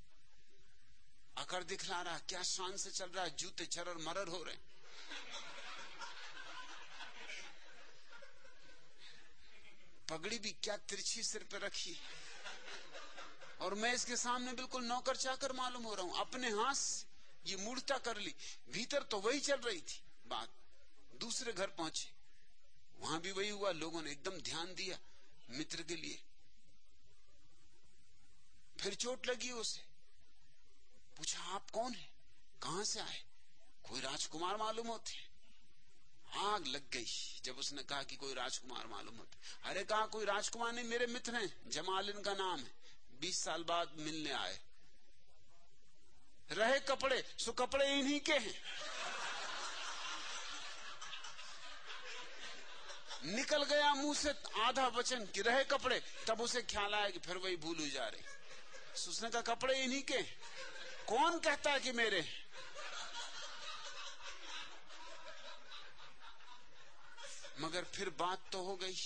अकर दिखला रहा, क्या शान से चल रहा है? जूते चरर मरर हो रहे पगड़ी भी क्या तिरछी सिर पे रखी और मैं इसके सामने बिल्कुल नौकर चाकर मालूम हो रहा हूँ। अपने हाथ ये मूर्ता कर ली। भीतर तो वही चल रही थी। बात दूसरे घर पहुँचे। वहाँ भी वही हुआ। लोगों ने एकदम ध्यान दिया। मित्र के लिए। फिर चोट लगी उसे। पूछा, आप कौन है? कहाँ से आए? कोई राजकुमार मालूम होते आग लग गई जब उसने कहा कि कोई राजकुमार मालूम होते अरे, कहा कोई राजकुमार नहीं? मेरे मित्र हैं। जमाल इनका नाम है। बीस साल बाद मिलने आए। रहे कपड़े, सो कपड़े इन्हीं के हैं। निकल गया मुँह से आधा वचन कि रहे कपड़े, तब उसे ख्याल आया कि फिर वही भूल जा रही। उसने कहा कपड़े इन्हीं के। कौन कहता है कि मेरे? मगर फिर बात तो हो गई।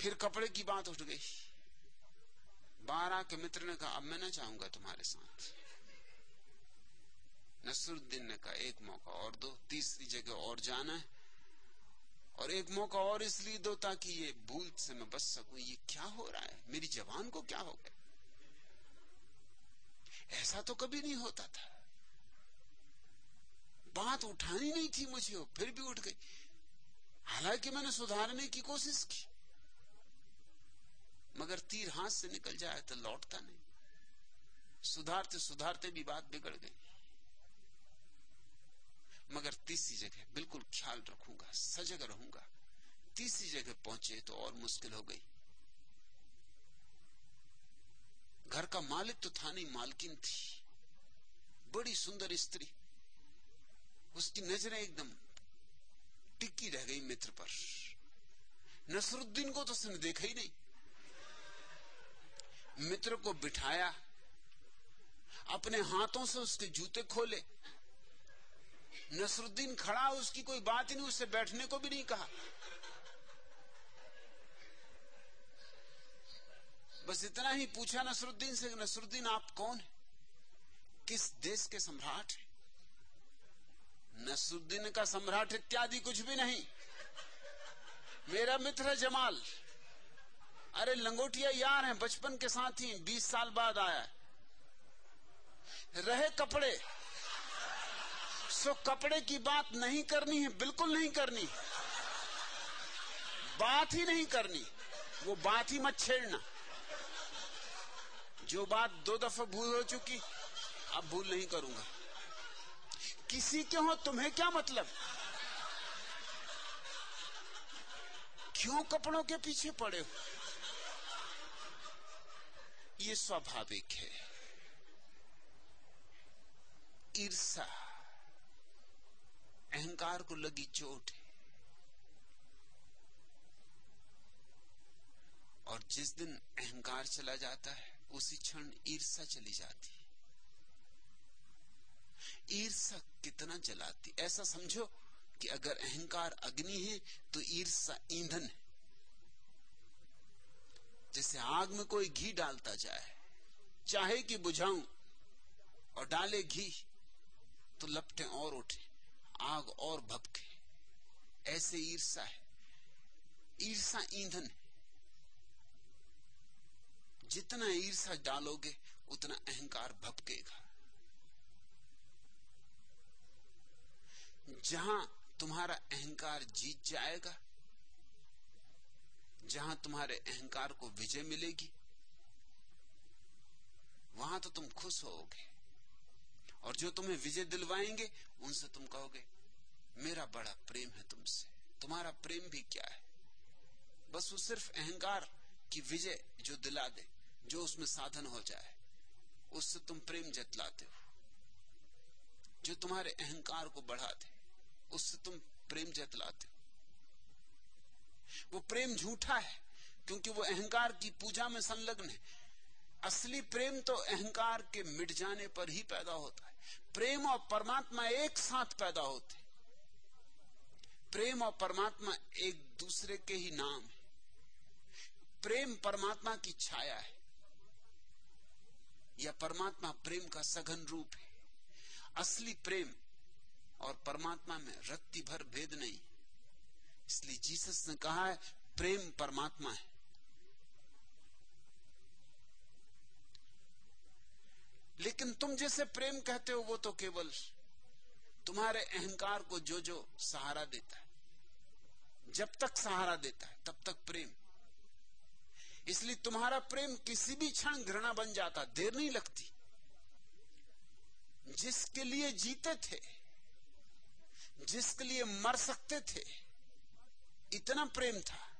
फिर कपड़े की बात उठ गई। बारह के मित्र ने कहा, अब मैं ना चाहूँगा तुम्हारे साथ। नसरुद्दीन ने कहा एक मौका और दो, तीसरी जगह और जाना है। और एक मौका और इसलिए दो ताकि ये भूल से मैं बच सकूँ, ये क्या हो रहा है? मेरी जवान को क्या हो गया? ऐसा तो कभी नहीं होता था। बात उठानी नहीं थी मुझे फिर भी उठ गई। हालाँकि मैंने सुधारने की कोशिश की, मगर तीर हाथ से निकल जाए तो लौटता नहीं। सुधारते सुधारते भी बात बिगड़ गई। मगर तीसरी जगह बिल्कुल ख्याल रखूँगा, सजग रहूँगा। तीसरी जगह पहुँचे तो और मुश्किल हो गई। घर का मालिक तो था नहीं, मालकिन थी। बड़ी सुंदर स्त्री। उसकी नज़रें एकदम टिक्की रह गई मित्र पर। नसरुद्दीन को तो उसने देखा ही नहीं। मित्र को बिठाया, अपने हाथों से उसके जूते खोले नसरुद्दीन खड़ा, उसकी कोई बात ही नहीं, उससे बैठने को भी नहीं कहा। बस इतना ही पूछा नसरुद्दीन से, नसरुद्दीन, आप कौन है? किस देश के सम्राट हैं? नसरुद्दीन का सम्राट इत्यादि कुछ भी नहीं। मेरा मित्र है जमाल। अरे, लंगोटिया यार हैं, बचपन के साथ ही, बीस साल बाद आया रहे कपड़े। सो कपड़े की बात नहीं करनी है, बिल्कुल नहीं करनी। बात ही नहीं करनी, वो बात ही मत छेड़ना। जो बात दो दफ़ा भूल हो चुकी, अब भूल नहीं करूँगा। किसी के हो तुम्हें क्या मतलब? क्यों कपड़ों के पीछे पड़े हो? ये स्वाभाविक है। ईर्षा अहंकार को लगी चोट है। और जिस दिन अहंकार चला जाता है, उसी क्षण ईर्षा चली जाती है। ईर्षा कितना जलाती ऐसा समझो कि अगर अहंकार अग्नि है तो ईर्षा ईंधन है। जैसे आग में कोई घी डालता जाए, चाहे कि बुझाऊं और डाले घी तो लपटे और उठे। आग और भपके ऐसे ईर्षा है। ईर्षा ईंधन जितना ईर्षा डालोगे, उतना अहंकार भपकेगा। जहाँ तुम्हारा अहंकार जीत जाएगा, जहाँ तुम्हारे अहंकार को विजय मिलेगी, वहाँ तो तुम खुश होगे। और जो तुम्हें विजय दिलवाएँगे, उनसे तुम कहोगे, मेरा बड़ा प्रेम है तुमसे। तुम्हारा प्रेम भी क्या है? बस वो सिर्फ़ अहंकार की विजय जो दिला दे, जो उसमें साधन हो जाए, उससे तुम प्रेम जतलाते हो। जो तुम्हारे अहंकार को बढ़ा दे, उससे तुम प्रेम जतलाते हो। वो प्रेम झूठा है, क्योंकि वो अहंकार की पूजा में संलग्न है। असली प्रेम तो अहंकार के मिट जाने पर ही पैदा होता है। प्रेम और परमात्मा एक साथ पैदा होते प्रेम और परमात्मा एक दूसरे के ही नाम है। प्रेम परमात्मा की छाया है, या परमात्मा प्रेम का सघन रूप है। असली प्रेम और परमात्मा में रत्ती भर भेद नहीं। इसलिए जीसस ने कहा है, प्रेम परमात्मा है। लेकिन तुम जिसे प्रेम कहते हो, वो तो केवल तुम्हारे अहंकार को जो जो सहारा देता है। जब तक सहारा देता है, तब तक प्रेम। इसलिए तुम्हारा प्रेम किसी भी क्षण घृणा बन जाता, देर नहीं लगती। जिसके लिए जीते थे, जिसके लिए मर सकते थे, इतना प्रेम था,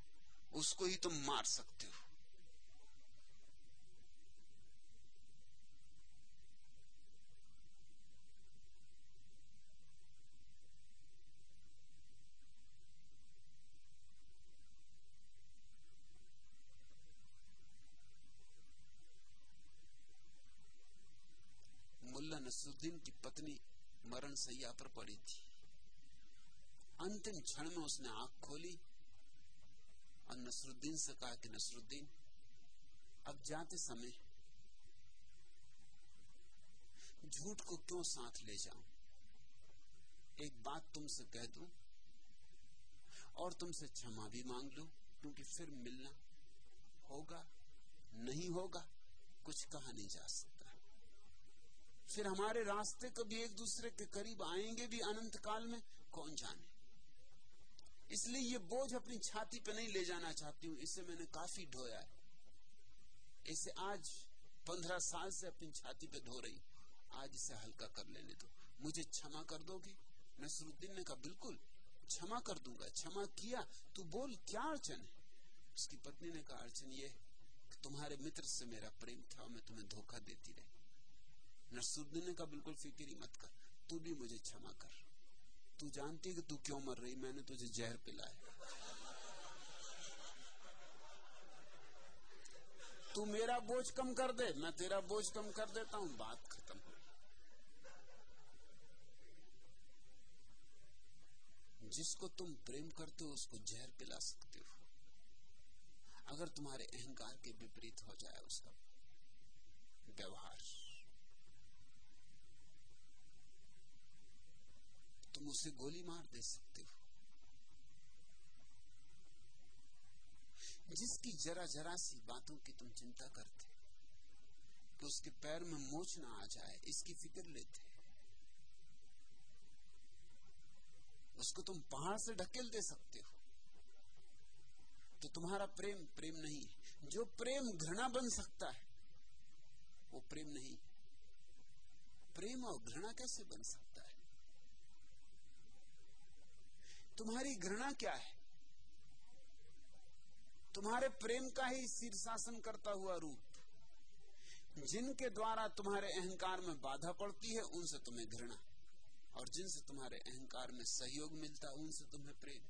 उसको ही तुम मार सकते हो। नसरुद्दीन की पत्नी मरण सैया पर पड़ी थी। अंतिम क्षण में उसने आँख खोली और नसरुद्दीन से कहा कि, नसरुद्दीन, अब जाते समय झूठ को क्यों साथ ले जाऊँ? एक बात तुमसे कह दू और तुमसे क्षमा भी मांग लो, क्योंकि फिर मिलना होगा, नहीं होगा, कुछ कहा नहीं जा सकता। फिर हमारे रास्ते कभी एक दूसरे के करीब आएँगे भी अनंत काल में, कौन जाने? इसलिए ये बोझ अपनी छाती पे नहीं ले जाना चाहती हूँ, इसे मैंने काफ़ी ढोया है। इसे आज पंद्रह साल से अपनी छाती पे धो रही आज इसे हल्का कर लेने दो। मुझे क्षमा कर दोगी? नसरुद्दीन ने कहा, बिल्कुल, क्षमा कर दूँगा, क्षमा किया, तू बोल क्या अड़चन है? उसकी पत्नी ने कहा, अड़चन ये तुम्हारे मित्र से मेरा प्रेम था, मैं तुम्हें धोखा देती रही नसरुद्दीन ने कहा बिल्कुल फ़िक्र ही मत कर। तू भी मुझे क्षमा कर। तू जानती है कि तू क्यों मर रही? मैंने तुझे जहर पिलाया। तू मेरा बोझ कम कर दे, मैं तेरा बोझ कम कर देता हूँ, बात खत्म हो जिसको तुम प्रेम करते हो, उसको जहर पिला सकते हो। अगर तुम्हारे अहंकार के विपरीत हो जाए उसका व्यवहार। तुम उसे गोली मार दे सकते हो। जिसकी जरा जरा सी बातों की तुम चिंता करते कि उसके पैर में मोच ना आ जाए, इसकी फ़िक्र लेते उसको तुम पहाड़ से ढकेल दे सकते हो। तो तुम्हारा प्रेम प्रेम नहीं है। जो प्रेम घृणा बन सकता है, वो प्रेम नहीं प्रेम और घृणा कैसे बन सकता तुम्हारी घृणा क्या है? तुम्हारे प्रेम का ही शीर्षासन करता हुआ रूप। जिनके द्वारा तुम्हारे अहंकार में बाधा पड़ती है, उनसे तुम्हें घृणा। और जिनसे तुम्हारे अहंकार में सहयोग मिलता है, उनसे तुम्हें प्रेम।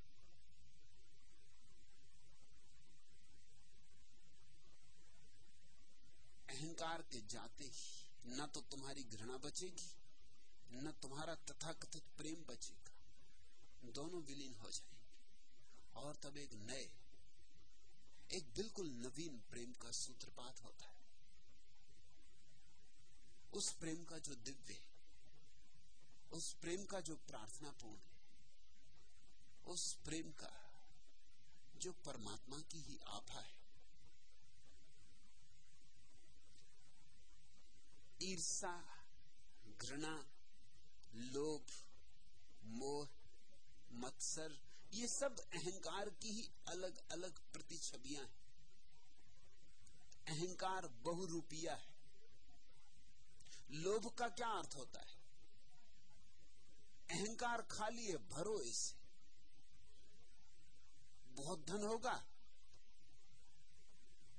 अहंकार के जाते ही न तो तुम्हारी घृणा बचेगी, न तुम्हारा तथाकथित प्रेम बचेगा। दोनों विलीन हो जाएँगे। और तब एक नए, एक बिल्कुल नवीन प्रेम का सूत्रपात होता है। उस प्रेम का जो दिव्य है, उस प्रेम का जो प्रार्थनापूर्ण उस प्रेम का जो परमात्मा की ही आभा है, ईर्षा, घृणा, लोभ, मोह मत्सर, ये सब अहंकार की ही अलग अलग प्रतिछबियाँ हैं। अहंकार बहुरूपिया है। लोभ का क्या अर्थ होता है? अहंकार खाली है, भरो इसे। बहुत धन होगा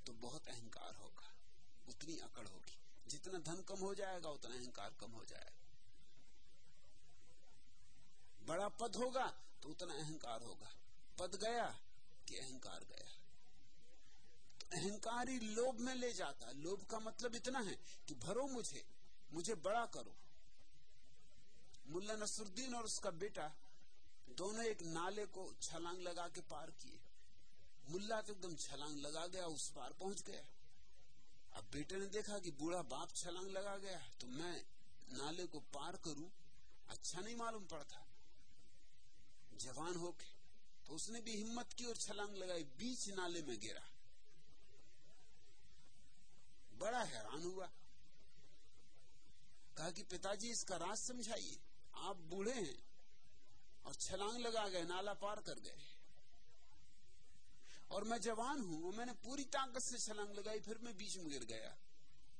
तो बहुत अहंकार होगा। उतनी अकड़ होगी। जितना धन कम हो जाएगा, उतना अहंकार कम हो जाएगा। बड़ा पद होगा तो उतना अहंकार होगा। पद गया कि अहंकार गया। तो अहंकार ही लोभ में ले जाता। लोभ का मतलब इतना है कि भरो मुझे मुझे बड़ा करो। मुल्ला नसरुद्दीन और उसका बेटा दोनों एक नाले को छलांग लगा के पार किए। मुल्ला तो एकदम छलांग लगा गया, उस पार पहुँच गया। अब बेटे ने देखा कि बूढ़ा बाप छलांग लगा गया तो मैं नाले को पार करूँ। अच्छा नहीं मालूम पड़ता। जवान होके तो उसने भी हिम्मत की और छलांग लगाई, बीच नाले में गिरा। बड़ा हैरान हुआ। कहा कि पिताजी, इसका राज समझाइए। आप बूढ़े हैं और छलांग लगा गए, नाला पार कर गए। और मैं जवान हूँ, और मैंने पूरी ताकत से छलांग लगाई, फिर मैं बीच में गिर गया।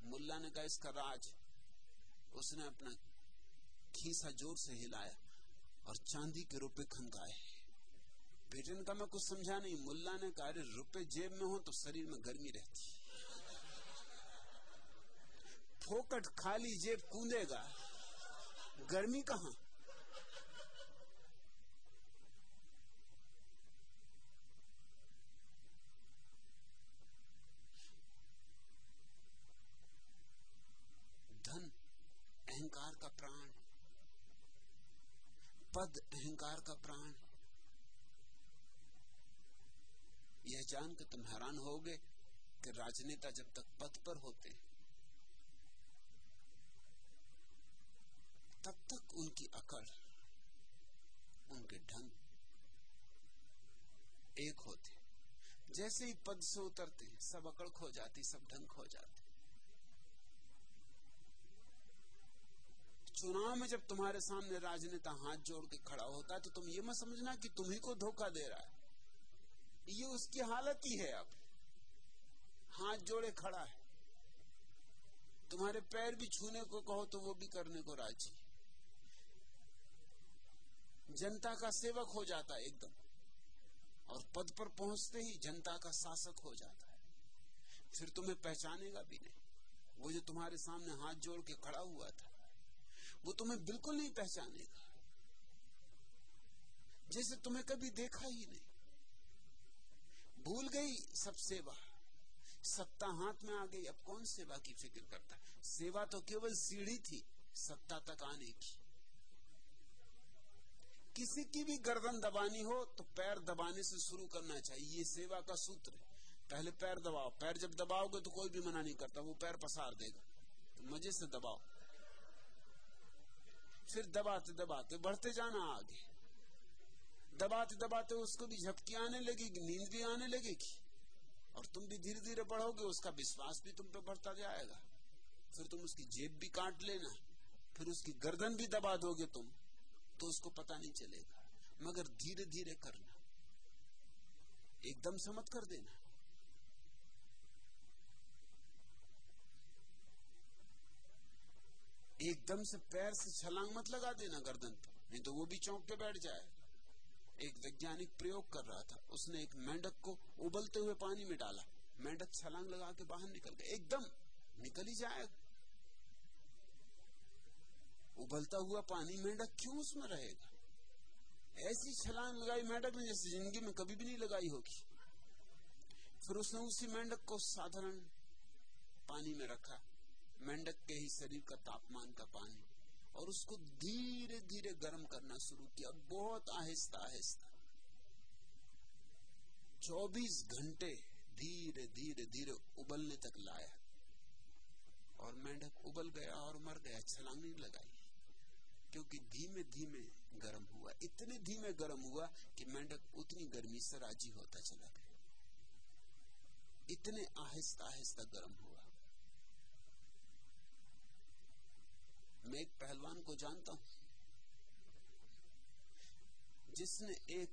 मुल्ला ने कहा, इसका राज। उसने अपना खीसा ज़ोर से हिलाया। और चांदी के रुपए खनकाए बेटे का मैं कुछ समझा नहीं। मुल्ला ने कहा रुपए जेब में हो तो शरीर में गर्मी रहती फोकट खाली जेब कूदेगा। गर्मी कहाँ धन अहंकार का प्राण पद अहंकार का प्राण। यह जानकर तुम हैरान होगे कि राजनेता जब तक पद पर होते, तब तक उनकी अकड़, उनके ढंग एक होते। जैसे ही पद से उतरते, सब अकड़ खो जाती, सब ढंग खो जाते। चुनाव में जब तुम्हारे सामने राजनेता हाथ जोड़ के खड़ा होता है तो तुम ये मत समझना कि तुम्ही को धोखा दे रहा है। ये उसकी हालत ही है अब। हाथ जोड़े खड़ा है। तुम्हारे पैर भी छूने को कहो तो वो भी करने को राज़ी जनता का सेवक हो जाता एकदम। और पद पर पहुँचते ही जनता का शासक हो जाता है। फिर तुम्हें पहचानेगा भी नहीं। वो जो तुम्हारे सामने हाथ जोड़ के खड़ा हुआ था वो तुम्हें बिल्कुल नहीं पहचानेगा। जैसे तुम्हें कभी देखा ही नहीं। भूल गई सब सेवा। सत्ता हाथ में आ गई, अब कौन सेवा की फ़िक्र करता? सेवा तो केवल सीढ़ी थी, सत्ता तक आने की। किसी की भी गर्दन दबानी हो तो पैर दबाने से शुरू करना चाहिए। ये सेवा का सूत्र है। पहले पैर दबाओ। पैर जब दबाओगे तो कोई भी मना नहीं करता, वो पैर पसार देगा। तो मज़े से दबाओ। फिर दबाते दबाते बढ़ते जाना आगे। दबाते दबाते उसको भी झपकी आने लगेगी, नींद भी आने लगेगी। और तुम भी धीरे धीरे बढ़ोगे, उसका विश्वास भी तुम पे बढ़ता जाएगा। फिर तुम उसकी जेब भी काट लेना, फिर उसकी गर्दन भी दबा दोगे तुम तो उसको पता नहीं चलेगा। मगर धीरे धीरे करना। एकदम से मत कर देना। एकदम से पैर से छलांग मत लगा देना गर्दन पर नहीं तो वो भी चौंक के बैठ जाए। एक वैज्ञानिक प्रयोग कर रहा था, उसने एक मेंढक को उबलते हुए पानी में डाला। मेंढक छलांग लगा के बाहर निकल गया, एकदम निकल ही जाएगा उबलता हुआ पानी मेंढक क्यों उसमें रहेगा? ऐसी छलांग लगाई मेंढक ने जैसे ज़िंदगी में कभी भी नहीं लगाई होगी। फिर उसने उसी मेंढक को साधारण पानी में रखा। मेंढक के ही शरीर का तापमान का पानी और उसको धीरे धीरे गर्म करना शुरू किया। बहुत आहिस्ता आहिस्ता 24 घंटे धीरे धीरे धीरे उबलने तक लाया और मेंढक उबल गया और मर गया, छलांग लगाई, क्योंकि धीमे धीमे गर्म हुआ। इतने धीमे गर्म हुआ कि मेंढक उतनी गर्मी से राज़ी होता चला गया। इतने आहिस्ता आहिस्ता गर्म हुआ। मैं एक पहलवान को जानता हूँ, जिसने एक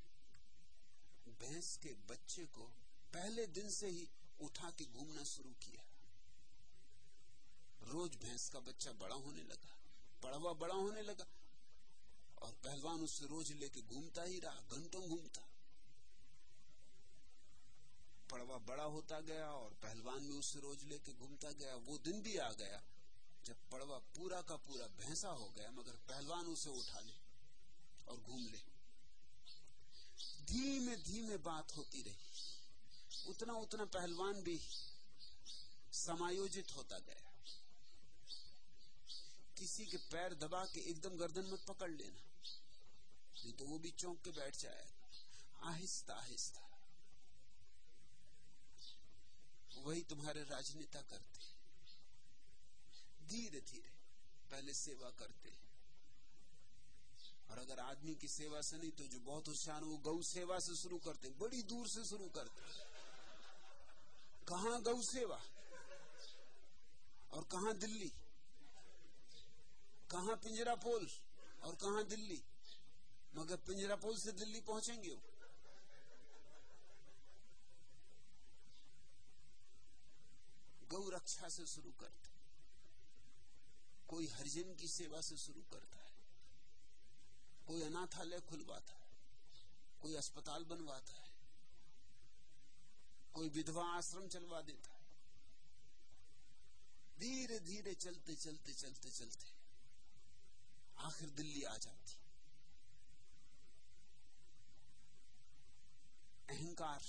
भैंस के बच्चे को पहले दिन से ही उठा के घूमना शुरू किया। रोज भैंस का बच्चा बड़ा होने लगा, पड़वा बड़ा होने लगा, और पहलवान उससे रोज लेके घूमता ही रहा, घंटों घूमता। पड़वा बड़ा होता गया और पहलवान भी उससे रोज लेके घूमता गया, वो दिन भी आ गया। जब पड़वा पूरा का पूरा भैंसा हो गया, मगर पहलवान उसे उठा ले और घूम ले। धीमे धीमे बात होती रही। उतना उतना पहलवान भी समायोजित होता गया। किसी के पैर दबा के एकदम गर्दन मत पकड़ लेना, नहीं तो वो भी चौंक के बैठ जाएगा आहिस्ता आहिस्ता। वही तुम्हारे राजनेता करते। धीरे धीरे पहले सेवा करते। हैं और अगर आदमी की सेवा से नहीं तो जो बहुत होशियार वो गौ सेवा से शुरू करते हैं, बड़ी दूर से शुरू करते हैं। कहा गौ सेवा? और कहा दिल्ली? कहा पिंजरा पोल? और कहा दिल्ली? मगर पिंजरा पोल से दिल्ली पहुँचेंगे वो। गौ रक्षा से शुरू करते कोई हरिजन की सेवा से शुरू करता है। कोई अनाथालय खुलवाता है। कोई अस्पताल बनवाता है। कोई विधवा आश्रम चलवा देता है। धीरे धीरे चलते चलते चलते चलते आखिर दिल्ली आ जाती। अहंकार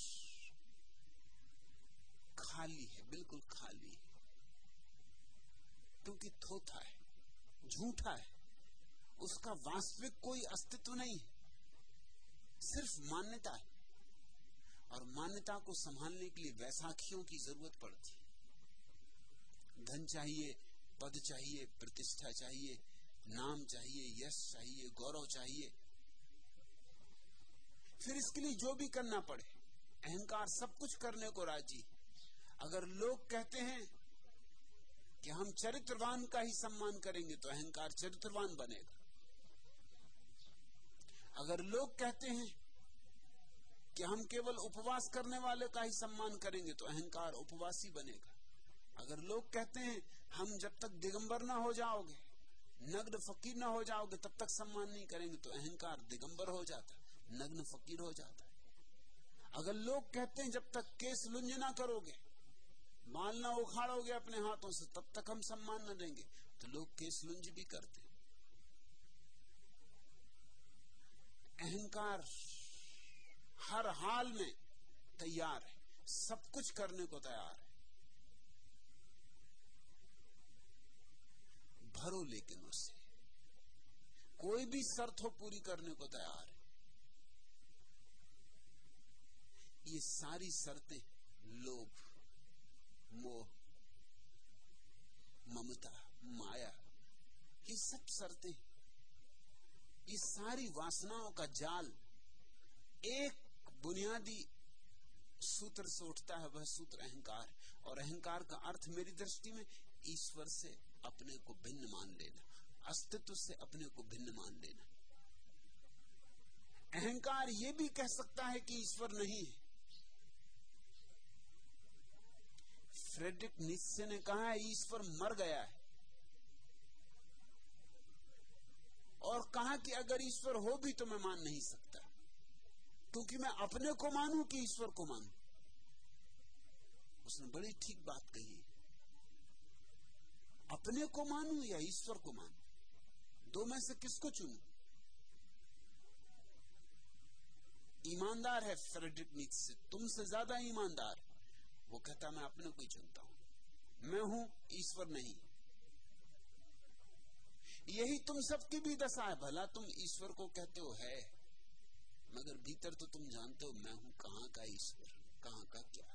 खाली है, बिल्कुल खाली है। क्योंकि थोथा है, झूठा है, उसका वास्तविक कोई अस्तित्व नहीं, सिर्फ़ मान्यता है। और मान्यता को संभालने के लिए वैसाखियों की ज़रूरत पड़ती धन चाहिए, पद चाहिए, प्रतिष्ठा चाहिए, नाम चाहिए, यश चाहिए, गौरव चाहिए। फिर इसके लिए जो भी करना पड़े, अहंकार सब कुछ करने को राज़ी। अगर लोग कहते हैं कि हम चरित्रवान का ही सम्मान करेंगे तो अहंकार चरित्रवान बनेगा। अगर लोग कहते हैं कि हम केवल उपवास करने वाले का ही सम्मान करेंगे तो अहंकार उपवासी बनेगा। अगर लोग कहते हैं हम जब तक दिगंबर ना हो जाओगे, नग्न फकीर ना हो जाओगे, तब तक सम्मान नहीं करेंगे तो अहंकार दिगंबर हो जाता, नग्न फकीर हो जाता। अगर लोग कहते हैं जब तक केस लुंज ना करोगे माल ना उखाड़ोगे अपने हाथों से, तब तक हम सम्मान न देंगे। तो लोग केस लुंज भी करते। अहंकार हर हाल में तैयार है। सब कुछ करने को तैयार है। भरो लेकिन उससे कोई भी शर्त हो पूरी करने को तैयार है। ये सारी शर्तें लोभ मोह ममता माया ये सब शर्तें, ये सारी वासनाओं का जाल, एक बुनियादी सूत्र से उठता है वह सूत्र अहंकार। और अहंकार का अर्थ मेरी दृष्टि में ईश्वर से अपने को भिन्न मान लेना, अस्तित्व से अपने को भिन्न मान लेना। अहंकार ये भी कह सकता है कि ईश्वर नहीं है। फ्रेडरिक निश्चय ने कहा है, ईश्वर मर गया है। और कहा कि अगर ईश्वर हो भी तो मैं मान नहीं सकता। क्योंकि मैं अपने को मानू कि ईश्वर को मानू। उसने बड़ी ठीक बात कही अपने को मानू या ईश्वर को मानू? दो में से किसको चुनूं? ईमानदार है फ्रेडरिक नीच से तुमसे ज़्यादा ईमानदार। वो कहता, मैं अपने को ही चुनता हूँ। मैं हूँ ईश्वर नहीं। यही तुम सबकी भी दशा है। भला तुम ईश्वर को कहते हो, है। मगर भीतर तो तुम जानते हो, मैं हूँ कहाँ का ईश्वर, कहाँ का क्या।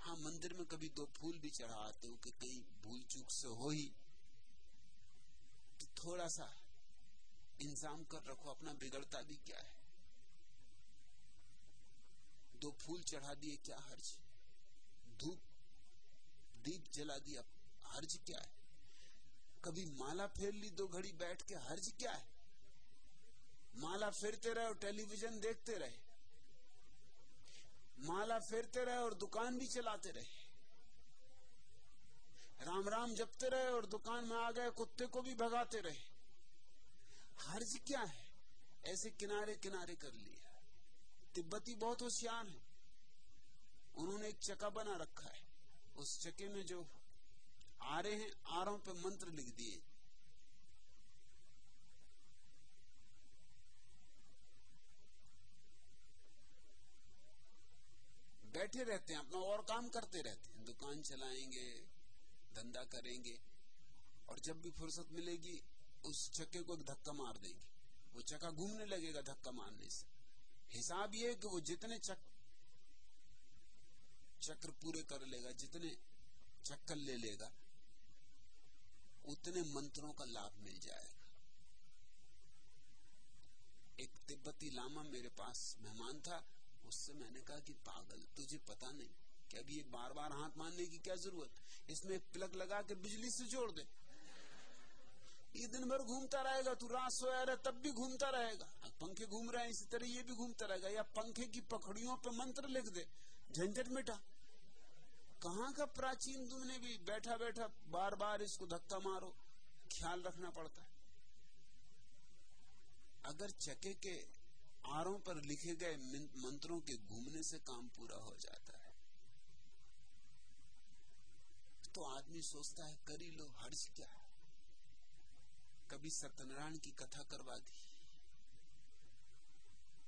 हाँ मंदिर में कभी दो फूल भी चढ़ा आते हो कि कहीं भूल चूक से हो ही। तो थोड़ा सा इंतज़ाम कर रखो, अपना बिगड़ता भी क्या है? दो फूल चढ़ा दिए, क्या हर्ज? धूप, दीप जला दिया, हर्ज क्या है? कभी माला फेर ली दो घड़ी बैठ के, हर्ज क्या है? माला फेरते रहे और टेलीविज़न देखते रहे। माला फेरते रहे और दुकान भी चलाते रहे। राम राम जपते रहे और दुकान में आ गए, कुत्ते को भी भगाते रहे। हर्ज क्या है? ऐसे किनारे किनारे कर लिया तिब्बती बहुत होशियार है। उन्होंने एक चका बना रखा है। उस चके में जो आ रहे हैं, आरों पे मंत्र लिख दिए। बैठे रहते हैं, अपना और काम करते रहते हैं। दुकान चलाएँगे, धंधा करेंगे, और जब भी फुर्सत मिलेगी, उस चक्के को एक धक्का मार देंगे। वो चक्का घूमने लगेगा धक्का मारने से। हिसाब ये कि वो जितने चक, चक्र पूरे कर लेगा, जितने चक्कर ले लेगा, उतने मंत्रों का लाभ मिल जाएगा। एक तिब्बती लामा मेरे पास मेहमान था, उससे मैंने कहा कि पागल, तुझे पता नहीं, कि अभी ये बार बार हाथ मारने की क्या ज़रूरत? इसमें प्लग लगा के बिजली से जोड़ दे। ये दिन भर घूमता रहेगा, तू रात सोया रहे, तब भी घूमता रहेगा। पंखे घूम रहे हैं, इसी तरह ये भी घूमता रहेगा। या पंखे की पखड़ियों पर मंत्र लिख दे, झंझट मिटा। कहाँ का प्राचीन तुमने भी बैठा बैठा बार बार इसको धक्का मारो, ख्याल रखना पड़ता है। अगर चके के आरों पर लिखे गए मंत्रों के घूमने से काम पूरा हो जाता है तो आदमी सोचता है, करी लो, हर्ष क्या कभी सत्यनारायण की कथा करवा दी,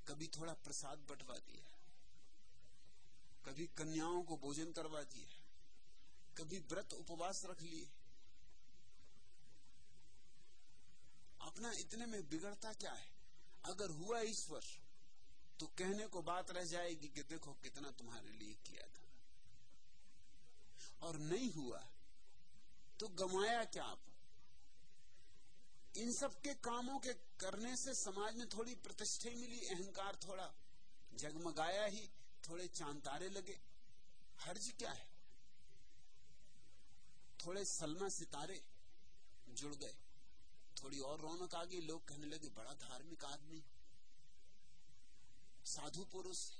कभी थोड़ा प्रसाद बंटवा दिया, कभी कन्याओं को भोजन करवा दिया, कभी व्रत उपवास रख लिए। अपना इतने में बिगड़ता क्या है? अगर हुआ ईश्वर तो कहने को बात रह जाएगी कि देखो कितना तुम्हारे लिए किया था। और नहीं हुआ तो गमाया क्या आप इन सब के कामों के करने से समाज में थोड़ी प्रतिष्ठा मिली, अहंकार थोड़ा जगमगाया ही, थोड़े चांतारे लगे। हर्ज क्या है? थोड़े सलमा सितारे जुड़ गए। थोड़ी और रौनक आ गई, लोग कहने लगे, बड़ा धार्मिक आदमी, साधु पुरुष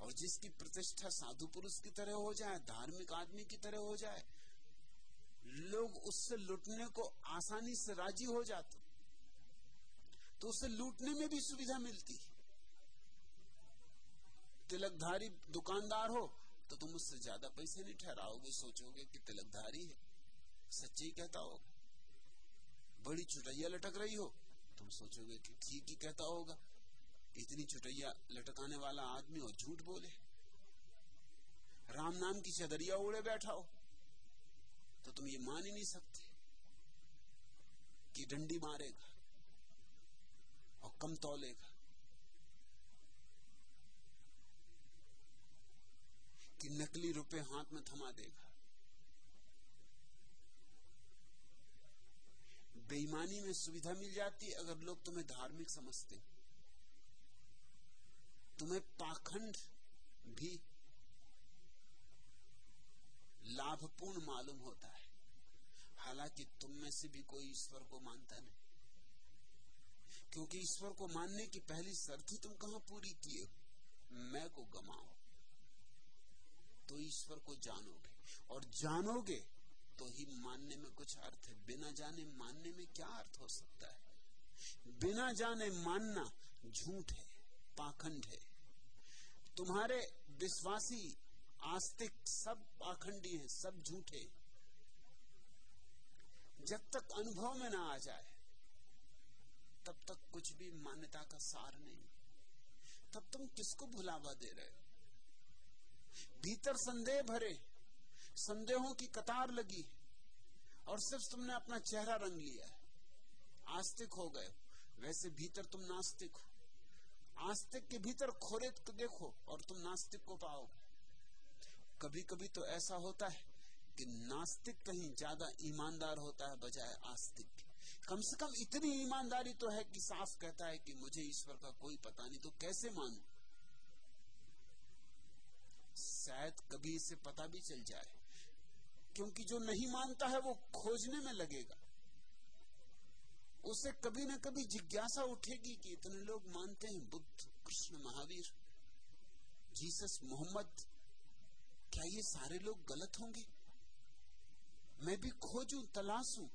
और जिसकी प्रतिष्ठा साधु पुरुष की तरह हो जाए, धार्मिक आदमी की तरह हो जाए लोग उससे लुटने को आसानी से राज़ी हो जाते तो उससे लूटने में भी सुविधा मिलती तिलकधारी दुकानदार हो तो तुम उससे ज़्यादा पैसे नहीं ठहराओगे, सोचोगे कि तिलकधारी है। सच्ची कहता होगा बड़ी चुटैया लटक रही हो, तुम सोचोगे कि ठीक ही कहता होगा। इतनी चुटैया लटकाने वाला आदमी और झूठ बोले। राम नाम की चदरिया उड़े बैठा हो। तो तुम ये मान ही नहीं सकते कि डंडी मारेगा और कम तौलेगा। कि नकली रुपए हाथ में थमा देगा। बेईमानी में सुविधा मिल जाती अगर लोग तुम्हें धार्मिक समझते तुम्हें पाखंड भी लाभपूर्ण मालूम होता है। हालाँकि तुम में से भी कोई ईश्वर को मानता नहीं। क्योंकि ईश्वर को मानने की पहली शर्त ही तुम कहाँ पूरी किए मैं को गमाओ। तो ईश्वर को जानोगे। और जानोगे तो ही मानने में कुछ अर्थ है। बिना जाने मानने में क्या अर्थ हो सकता है? बिना जाने मानना झूठ है, पाखंड है। तुम्हारे विश्वासी, आस्तिक सब पाखंडी हैं, सब झूठे। जब तक अनुभव में ना आ जाए, तब तक कुछ भी मान्यता का सार नहीं। तब तुम किसको भुलावा दे रहे हो? भीतर संदेह भरे, संदेहों की कतार लगी, और सिर्फ़ तुमने अपना चेहरा रंग लिया आस्तिक हो गए वैसे भीतर तुम नास्तिक हो। आस्तिक के भीतर खोरे देखो, और तुम नास्तिक को पाओ। कभी कभी तो ऐसा होता है कि नास्तिक कहीं ज़्यादा ईमानदार होता है बजाय आस्तिक। कम से कम इतनी ईमानदारी तो है कि साफ़ कहता है कि मुझे ईश्वर का कोई पता नहीं तो कैसे मानू? शायद कभी इसे पता भी चल जाए, क्योंकि जो नहीं मानता है वो खोजने में लगेगा। उसे कभी ना कभी जिज्ञासा उठेगी कि इतने लोग मानते हैं बुद्ध, कृष्ण, महावीर, जीसस, मोहम्मद, क्या ये सारे लोग गलत होंगे? मैं भी खोजूं, तलाशूं।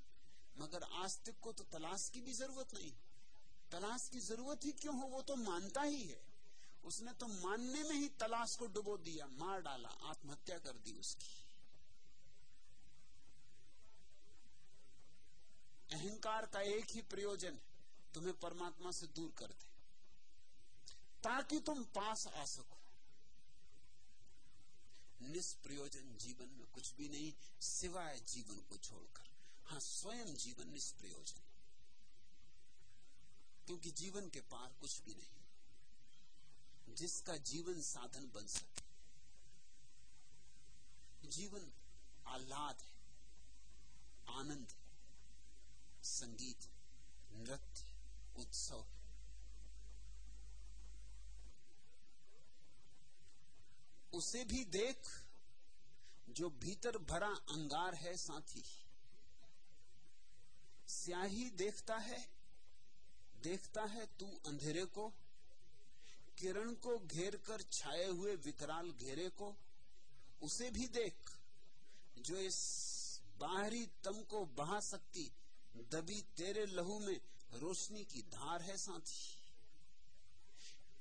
मगर आस्तिक को तो तलाश की भी ज़रूरत नहीं। तलाश की ज़रूरत ही क्यों हो? वो तो मानता ही है। उसने तो मानने में ही तलाश को डुबो दिया, मार डाला, आत्महत्या कर दी उसकी। अहंकार का एक ही प्रयोजन है, तुम्हें परमात्मा से दूर कर दे। ताकि तुम पास आ सको। निष्प्रयोजन जीवन में कुछ भी नहीं, सिवाय जीवन को छोड़कर। हाँ स्वयं जीवन निष्प्रयोजन क्योंकि जीवन के पार कुछ भी नहीं, जिसका जीवन साधन बन सके। जीवन आह्लाद है, आनंद है, संगीत नृत्य उत्सव उसे भी देख, जो भीतर भरा अंगार है साथी। स्याही देखता है देखता है तू अंधेरे को, किरण को घेर कर छाए हुए विकराल घेरे को। उसे भी देख, जो इस बाहरी तम को बहा सकती, दबी तेरे लहू में रोशनी की धार है साथी।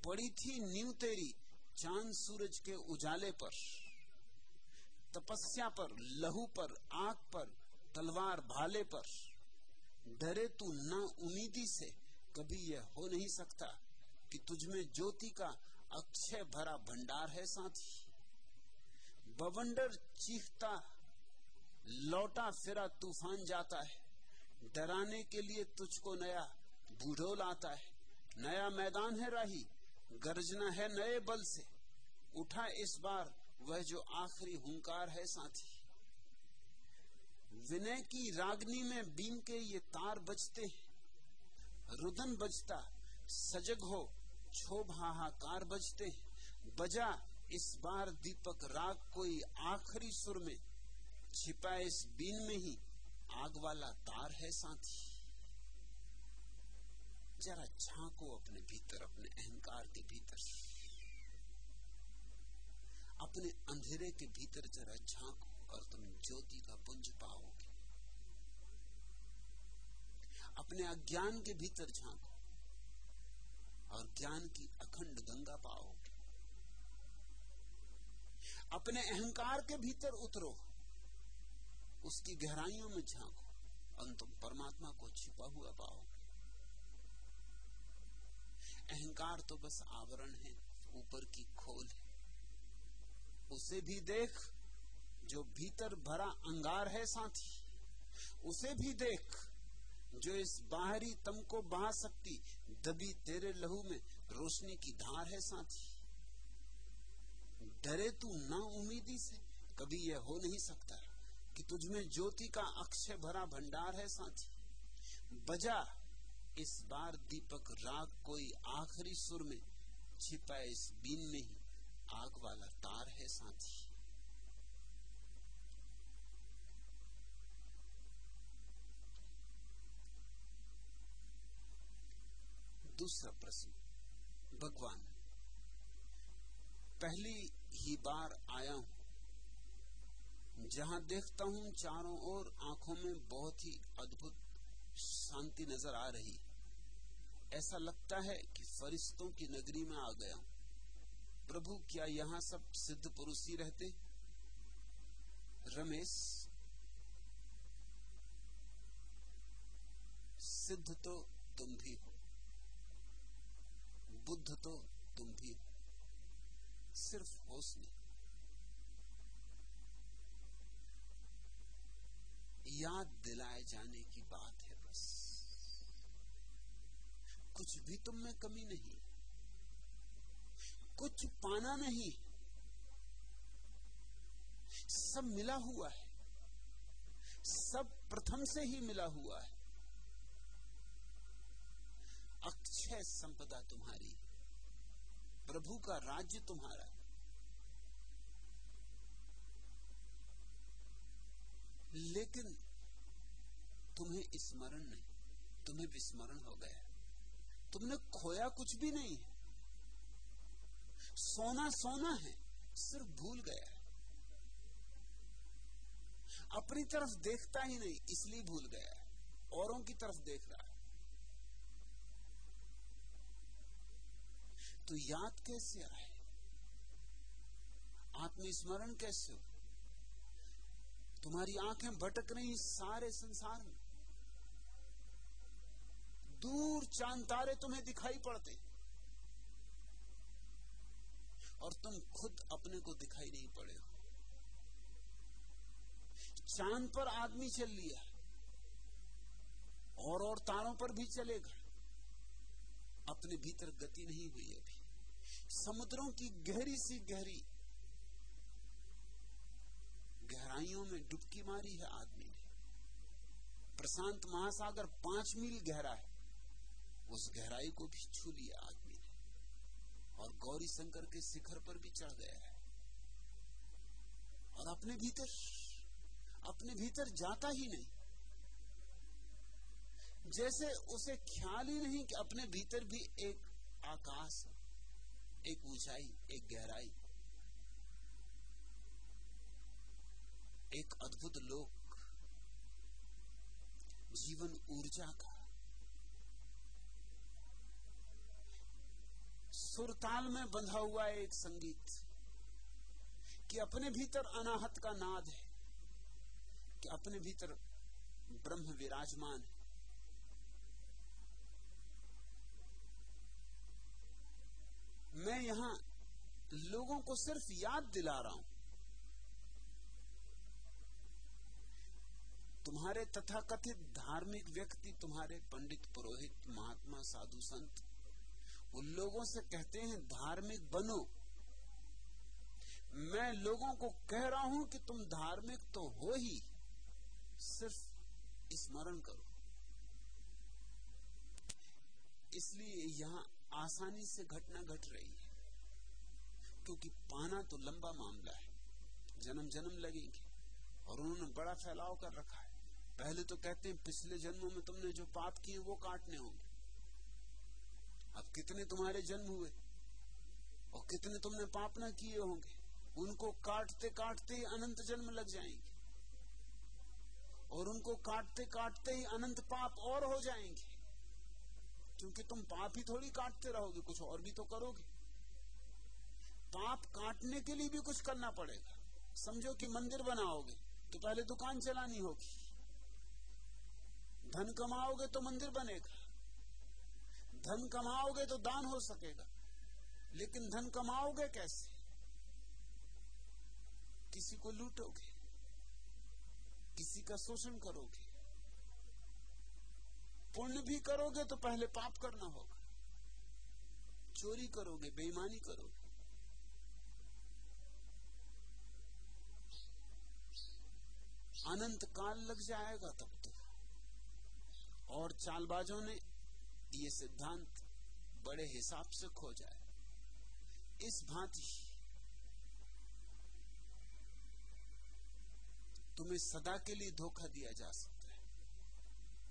पड़ी थी नींव तेरी चाँद सूरज के उजाले पर, तपस्या पर, लहू पर, आग पर, तलवार भाले पर, डरे तू ना उम्मीदी से, कभी यह हो नहीं सकता कि तुझमें ज्योति का अक्षय भरा भंडार है साथी। बवंडर चीखता, लौटा फिरा तूफ़ान जाता है, डराने के लिए तुझको नया बूढ़ोल आता है, नया मैदान है राही, गर्जना है नए बल से। उठा इस बार, वह जो आखिरी हुंकार है साथी। विनय की रागनी में बीम के ये तार बजते रुदन बजता, सजग हो, क्षोभ हाहाकार बजते बजा, इस बार दीपक राग कोई आखिरी सुर में। छिपा इस बीन में ही आग वाला तार है साथी। जरा झांको अपने भीतर, अपने अहंकार के भीतर अपने अंधेरे के भीतर जरा झांको और तुम ज्योति का पुंज पाओगे। अपने अज्ञान के भीतर झांको और ज्ञान की अखंड गंगा पाओगे। अपने अहंकार के भीतर उतरो, उसकी गहराइयों में झांको और तुम परमात्मा को छिपा हुआ पाओगे। अहंकार तो बस आवरण है, ऊपर की खोल है। उसे भी देख, जो भीतर भरा अंगार है साथी, उसे भी देख, जो इस बाहरी तम को बहा सकती, दबी तेरे लहू में रोशनी की धार है साथी। डरे तू ना उम्मीदी से, कभी यह हो नहीं सकता कि तुझमें ज्योति का अक्षय भरा भंडार है साथी। बजा, इस बार दीपक राग कोई आखिरी सुर में छिपा इस बीन में ही। आग वाला तार है साथी दूसरा प्रश्न, भगवान, पहली ही बार आया हूँ। जहाँ देखता हूँ चारों ओर आँखों में बहुत ही अद्भुत शांति नज़र आ रही। ऐसा लगता है कि फरिश्तों की नगरी में आ गया हूँ। प्रभु, क्या यहाँ सब सिद्ध पुरुष ही रहते? रमेश, सिद्ध तो तुम भी हो, बुद्ध तो तुम भी हो, सिर्फ़ होश नहीं। याद दिलाए जाने की बात है बस। कुछ भी तुम में कमी नहीं। कुछ पाना नहीं। सब मिला हुआ है। सब प्रथम से ही मिला हुआ है। अक्षय संपदा तुम्हारी, प्रभु का राज्य तुम्हारा। लेकिन तुम्हें स्मरण नहीं, तुम्हें विस्मरण हो गया। तुमने खोया कुछ भी नहीं। सोना सोना है, सिर्फ़ भूल गया है। अपनी तरफ़ देखता ही नहीं, इसलिए भूल गया है। औरों की तरफ़ देख रहा है। तो याद कैसे आए? आत्मस्मरण कैसे हो? तुम्हारी आँखें भटक रही सारे संसार में। दूर चाँद तारे तुम्हें दिखाई पड़ते। और तुम खुद अपने को दिखाई नहीं पड़े हो। चाँद पर आदमी चल लिया और और तारों पर भी चलेगा। अपने भीतर गति नहीं हुई अभी। समुद्रों की गहरी सी गहरी, गहराइयों में डुबकी मारी है आदमी ने। प्रशांत महासागर पाँच मील गहरा है, उस गहराई को भी छू लिया आदमी और गौरी शंकर के शिखर पर भी चढ़ गया है। और अपने भीतर अपने भीतर जाता ही नहीं। जैसे उसे ख्याल ही नहीं कि अपने भीतर भी एक आकाश, एक ऊंचाई, एक गहराई, एक अद्भुत लोक, जीवन ऊर्जा का सुरताल में बंधा हुआ एक संगीत कि अपने भीतर अनाहत का नाद है, कि अपने भीतर ब्रह्म विराजमान है। मैं यहाँ लोगों को सिर्फ़ याद दिला रहा हूँ। तुम्हारे तथाकथित धार्मिक व्यक्ति, तुम्हारे पंडित, पुरोहित, महात्मा, साधु संत उन लोगों से कहते हैं, धार्मिक बनो। मैं लोगों को कह रहा हूँ कि तुम धार्मिक तो हो ही, सिर्फ़ स्मरण करो। इसलिए यहाँ आसानी से घटना घट रही है, क्योंकि पाना तो लंबा मामला है। जन्म जन्म लगेंगे, और उन्होंने बड़ा फैलाव कर रखा है। पहले तो कहते हैं, पिछले जन्मों में तुमने जो पाप किए, वो काटने होंगे। अब कितने तुम्हारे जन्म हुए? और कितने तुमने पाप ना किए होंगे? उनको काटते काटते ही अनंत जन्म लग जाएँगे। और उनको काटते काटते ही अनंत पाप और हो जाएँगे। क्योंकि तुम पाप ही थोड़ी काटते रहोगे, कुछ और भी तो करोगे। पाप काटने के लिए भी कुछ करना पड़ेगा। समझो कि मंदिर बनाओगे तो पहले दुकान चलानी होगी। धन कमाओगे तो मंदिर बनेगा। धन कमाओगे तो दान हो सकेगा। लेकिन धन कमाओगे कैसे? किसी को लूटोगे, किसी का शोषण करोगे, पुण्य भी करोगे तो पहले पाप करना होगा, चोरी करोगे, बेईमानी करोगे। अनंत काल लग जाएगा तब तो और चालबाजों ने ये सिद्धांत बड़े हिसाब से खो जाए इस भांति तुम्हें सदा के लिए धोखा दिया जा सकता है।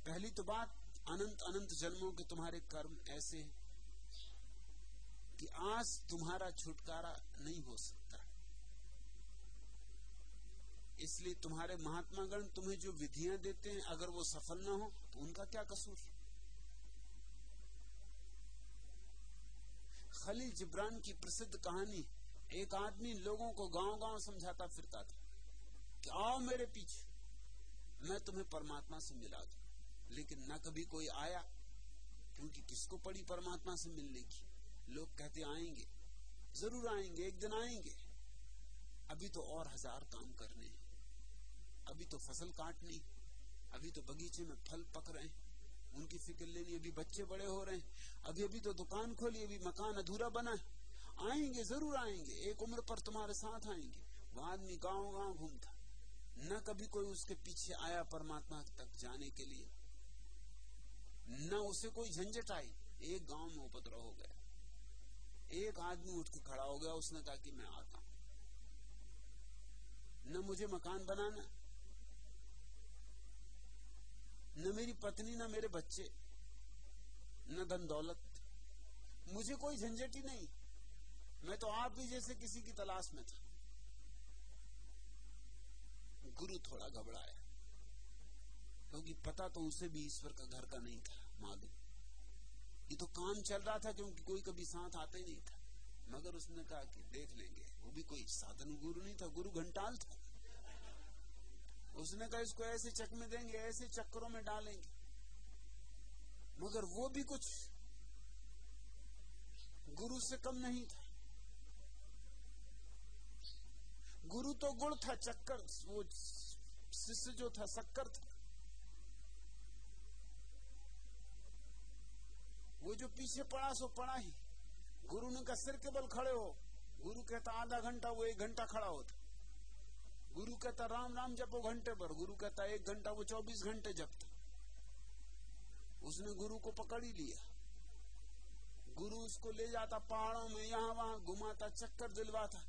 पहली तो बात, अनंत अनंत जन्मों के तुम्हारे कर्म ऐसे हैं कि आज तुम्हारा छुटकारा नहीं हो सकता। इसलिए तुम्हारे महात्मा गण तुम्हें जो विधियाँ देते हैं, अगर वो सफल ना हो तो उनका क्या कसूर? खलील जिब्रान की प्रसिद्ध कहानी, एक आदमी लोगों को गाँव गाँव समझाता फिरता था कि आओ मेरे पीछे, मैं तुम्हें परमात्मा से मिला दू। लेकिन न कभी कोई आया, क्योंकि किसको पड़ी परमात्मा से मिलने की? लोग कहते, आएँगे, ज़रूर आएँगे, एक दिन आएँगे। अभी तो और हज़ार काम करने हैं। अभी तो फ़सल काटनी अभी तो बगीचे में फल पक रहे हैं। उनकी फ़िक्र लेनी अभी बच्चे बड़े हो रहे हैं। अभी अभी तो दुकान खोली अभी मकान अधूरा बना। है आएँगे, ज़रूर आएँगे। एक उम्र पर तुम्हारे साथ आएँगे। वो आदमी गाँव गाँव घूमता। न कभी कोई उसके पीछे आया परमात्मा तक जाने के लिए। न उसे कोई झंझट आई। एक गाँव में उपद्रव हो गया। एक आदमी उठ के खड़ा हो गया। उसने कहा कि मैं आता हूँ। न मुझे मकान बनाना। न मेरी पत्नी, न मेरे बच्चे, न धन दौलत। मुझे कोई झंझट ही नहीं। मैं तो आप भी जैसे किसी की तलाश में था। गुरु थोड़ा घबराया, क्योंकि पता तो उसे भी ईश्वर का घर का नहीं था, मालूम। ये तो काम चल रहा था, क्योंकि कोई कभी साथ आते ही नहीं था। मगर उसने कहा कि देख लेंगे, वो भी कोई साधन गुरु नहीं था, गुरु घंटाल था। उसने कहा, इसको ऐसे चक में देंगे, ऐसे चक्करों में डालेंगे। मगर वो भी कुछ गुरु से कम नहीं था। गुरु तो गुड़ था, चक्कर, वो शिष्य जो था शक्कर था। वो जो पीछे पड़ा, सो पड़ा ही। गुरु ने कहा, सिर के बल खड़े हो। गुरु कहता, आधा घंटा, वो एक घंटा खड़ा होता। गुरु कहता, राम राम, जपो घंटे पर गुरु कहता, एक घंटा वो चौबीस घंटे जपता। उसने गुरु को पकड़ ही लिया। गुरु उसको ले जाता पहाड़ों में, यहाँ वहाँ घुमाता, चक्कर दिलवाता।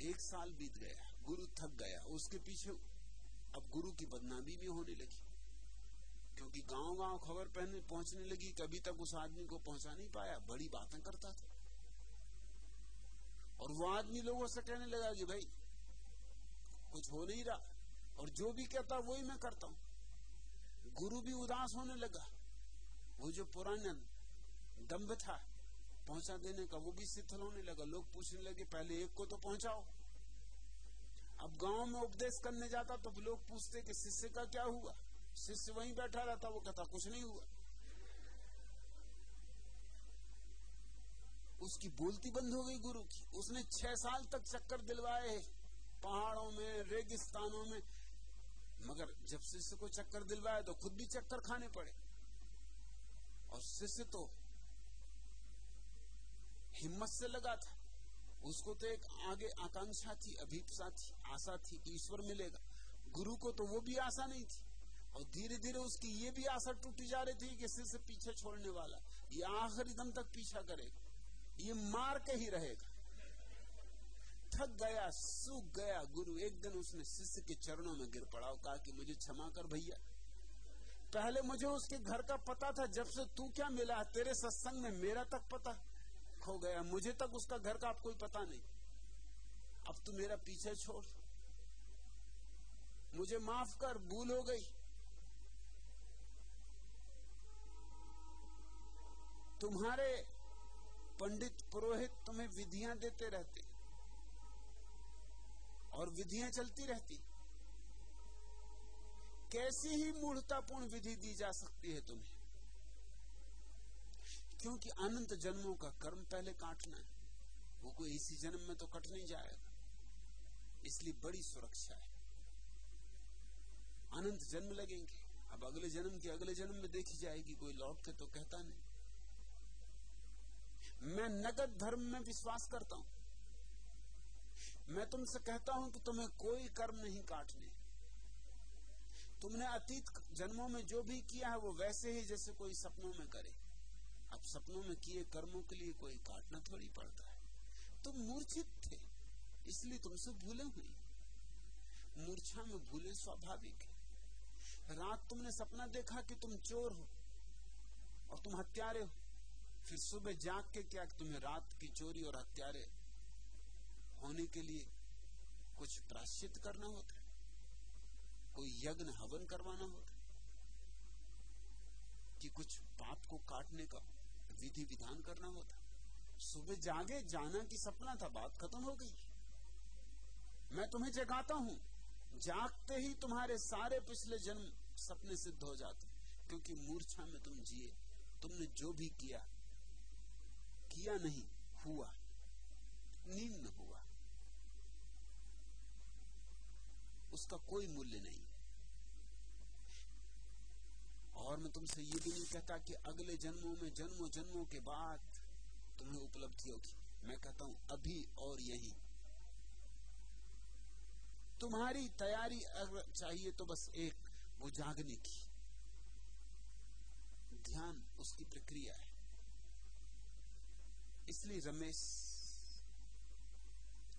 एक साल बीत गया, गुरु थक गया। उसके पीछे अब गुरु की बदनामी भी होने लगी, क्योंकि गाँव गाँव खबर पहने पहुँचने लगी कभी तक उस आदमी को पहुँचा नहीं पाया। बड़ी बातें करता था। और वो आदमी लोगों से कहने लगा कि भाई कुछ हो नहीं रहा। और जो भी कहता, वही मैं करता हूँ। गुरु भी उदास होने लगा। वो जो पुराना दम्भ था, पहुँचा देने का, वो भी शिथिल होने लगा। लोग पूछने लगे, पहले एक को तो पहुंचाओ। अब गाँव में उपदेश करने जाता तो लोग पूछते कि शिष्य का क्या हुआ? शिष्य वहीं बैठा रहता, वो कहता, कुछ नहीं हुआ। उसकी बोलती बंद हो गई गुरु की। उसने छह साल तक चक्कर दिलवाए पहाड़ों में, रेगिस्तानों में। मगर जब शिष्य को चक्कर दिलवाए तो खुद भी चक्कर खाने पड़े। और शिष्य तो हिम्मत से लगा था। उसको तो एक आगे आकांक्षा थी, अभीपसा थी, आशा थी ईश्वर मिलेगा। गुरु को तो वो भी आशा नहीं थी। और धीरे धीरे उसकी ये भी आशा टूटी जा रही थी कि शिष्य पीछे छोड़ने वाला, ये आखिरी दम तक पीछा करेगा। ये मार के ही रहेगा। थक गया, सूख गया, गुरु, एक दिन उसने शिष्य के चरणों में गिर पड़ा और कहा कि मुझे क्षमा कर भैया। पहले मुझे उसके घर का पता था, जब से तू क्या मिला तेरे सत्संग में मेरा तक पता खो गया, मुझे तक उसका घर का अब कोई पता नहीं। अब तू मेरा पीछे छोड़। मुझे माफ़ कर, भूल हो गई। तुम्हारे पंडित पुरोहित तुम्हें विधियाँ देते रहते। और विधियाँ चलती रहती। कैसी ही मूढ़तापूर्ण विधि दी जा सकती है तुम्हें? क्योंकि अनंत जन्मों का कर्म पहले काटना है। वो कोई इसी जन्म में तो कट नहीं जाएगा। इसलिए बड़ी सुरक्षा है। अनंत जन्म लगेंगे। अब अगले जन्म के अगले जन्म में देखी जाएगी, कोई लौट के तो कहता नहीं। मैं नगद धर्म में विश्वास करता हूँ। मैं तुमसे कहता हूँ कि तुम्हें कोई कर्म नहीं काटने। तुमने अतीत जन्मों में जो भी किया है, वो वैसे ही जैसे कोई सपनों में करे। अब सपनों में किए कर्मों के लिए कोई काटना थोड़ी पड़ता है। तुम मूर्छित थे, इसलिए तुमसे भूले हुई। मूर्छा में भूले स्वाभाविक है। रात तुमने सपना देखा कि तुम चोर हो और तुम हत्यारे हो। फिर सुबह जाग के क्या तुम्हें रात की चोरी और हत्यारे होने के लिए कुछ प्राश्चित करना होता है। कोई यज्ञ हवन करवाना होता है। कि कुछ पाप को काटने का विधि विधान करना होता सुबह जागे, जाना की सपना था, बात खत्म हो गई। मैं तुम्हें जगाता हूँ। जागते ही तुम्हारे सारे पिछले जन्म सपने सिद्ध हो जाते क्योंकि मूर्छा में तुम जिए। तुमने जो भी किया किया नहीं, हुआ। नींद हुआ। उसका कोई मूल्य नहीं। और मैं तुमसे ये भी नहीं कहता कि अगले जन्मों में जन्मों जन्मों के बाद तुम्हें उपलब्धि होगी मैं कहता हूँ, अभी और यही। तुम्हारी तैयारी अगर चाहिए तो बस एक, वो जागने की। ध्यान उसकी प्रक्रिया है। इसलिए रमेश,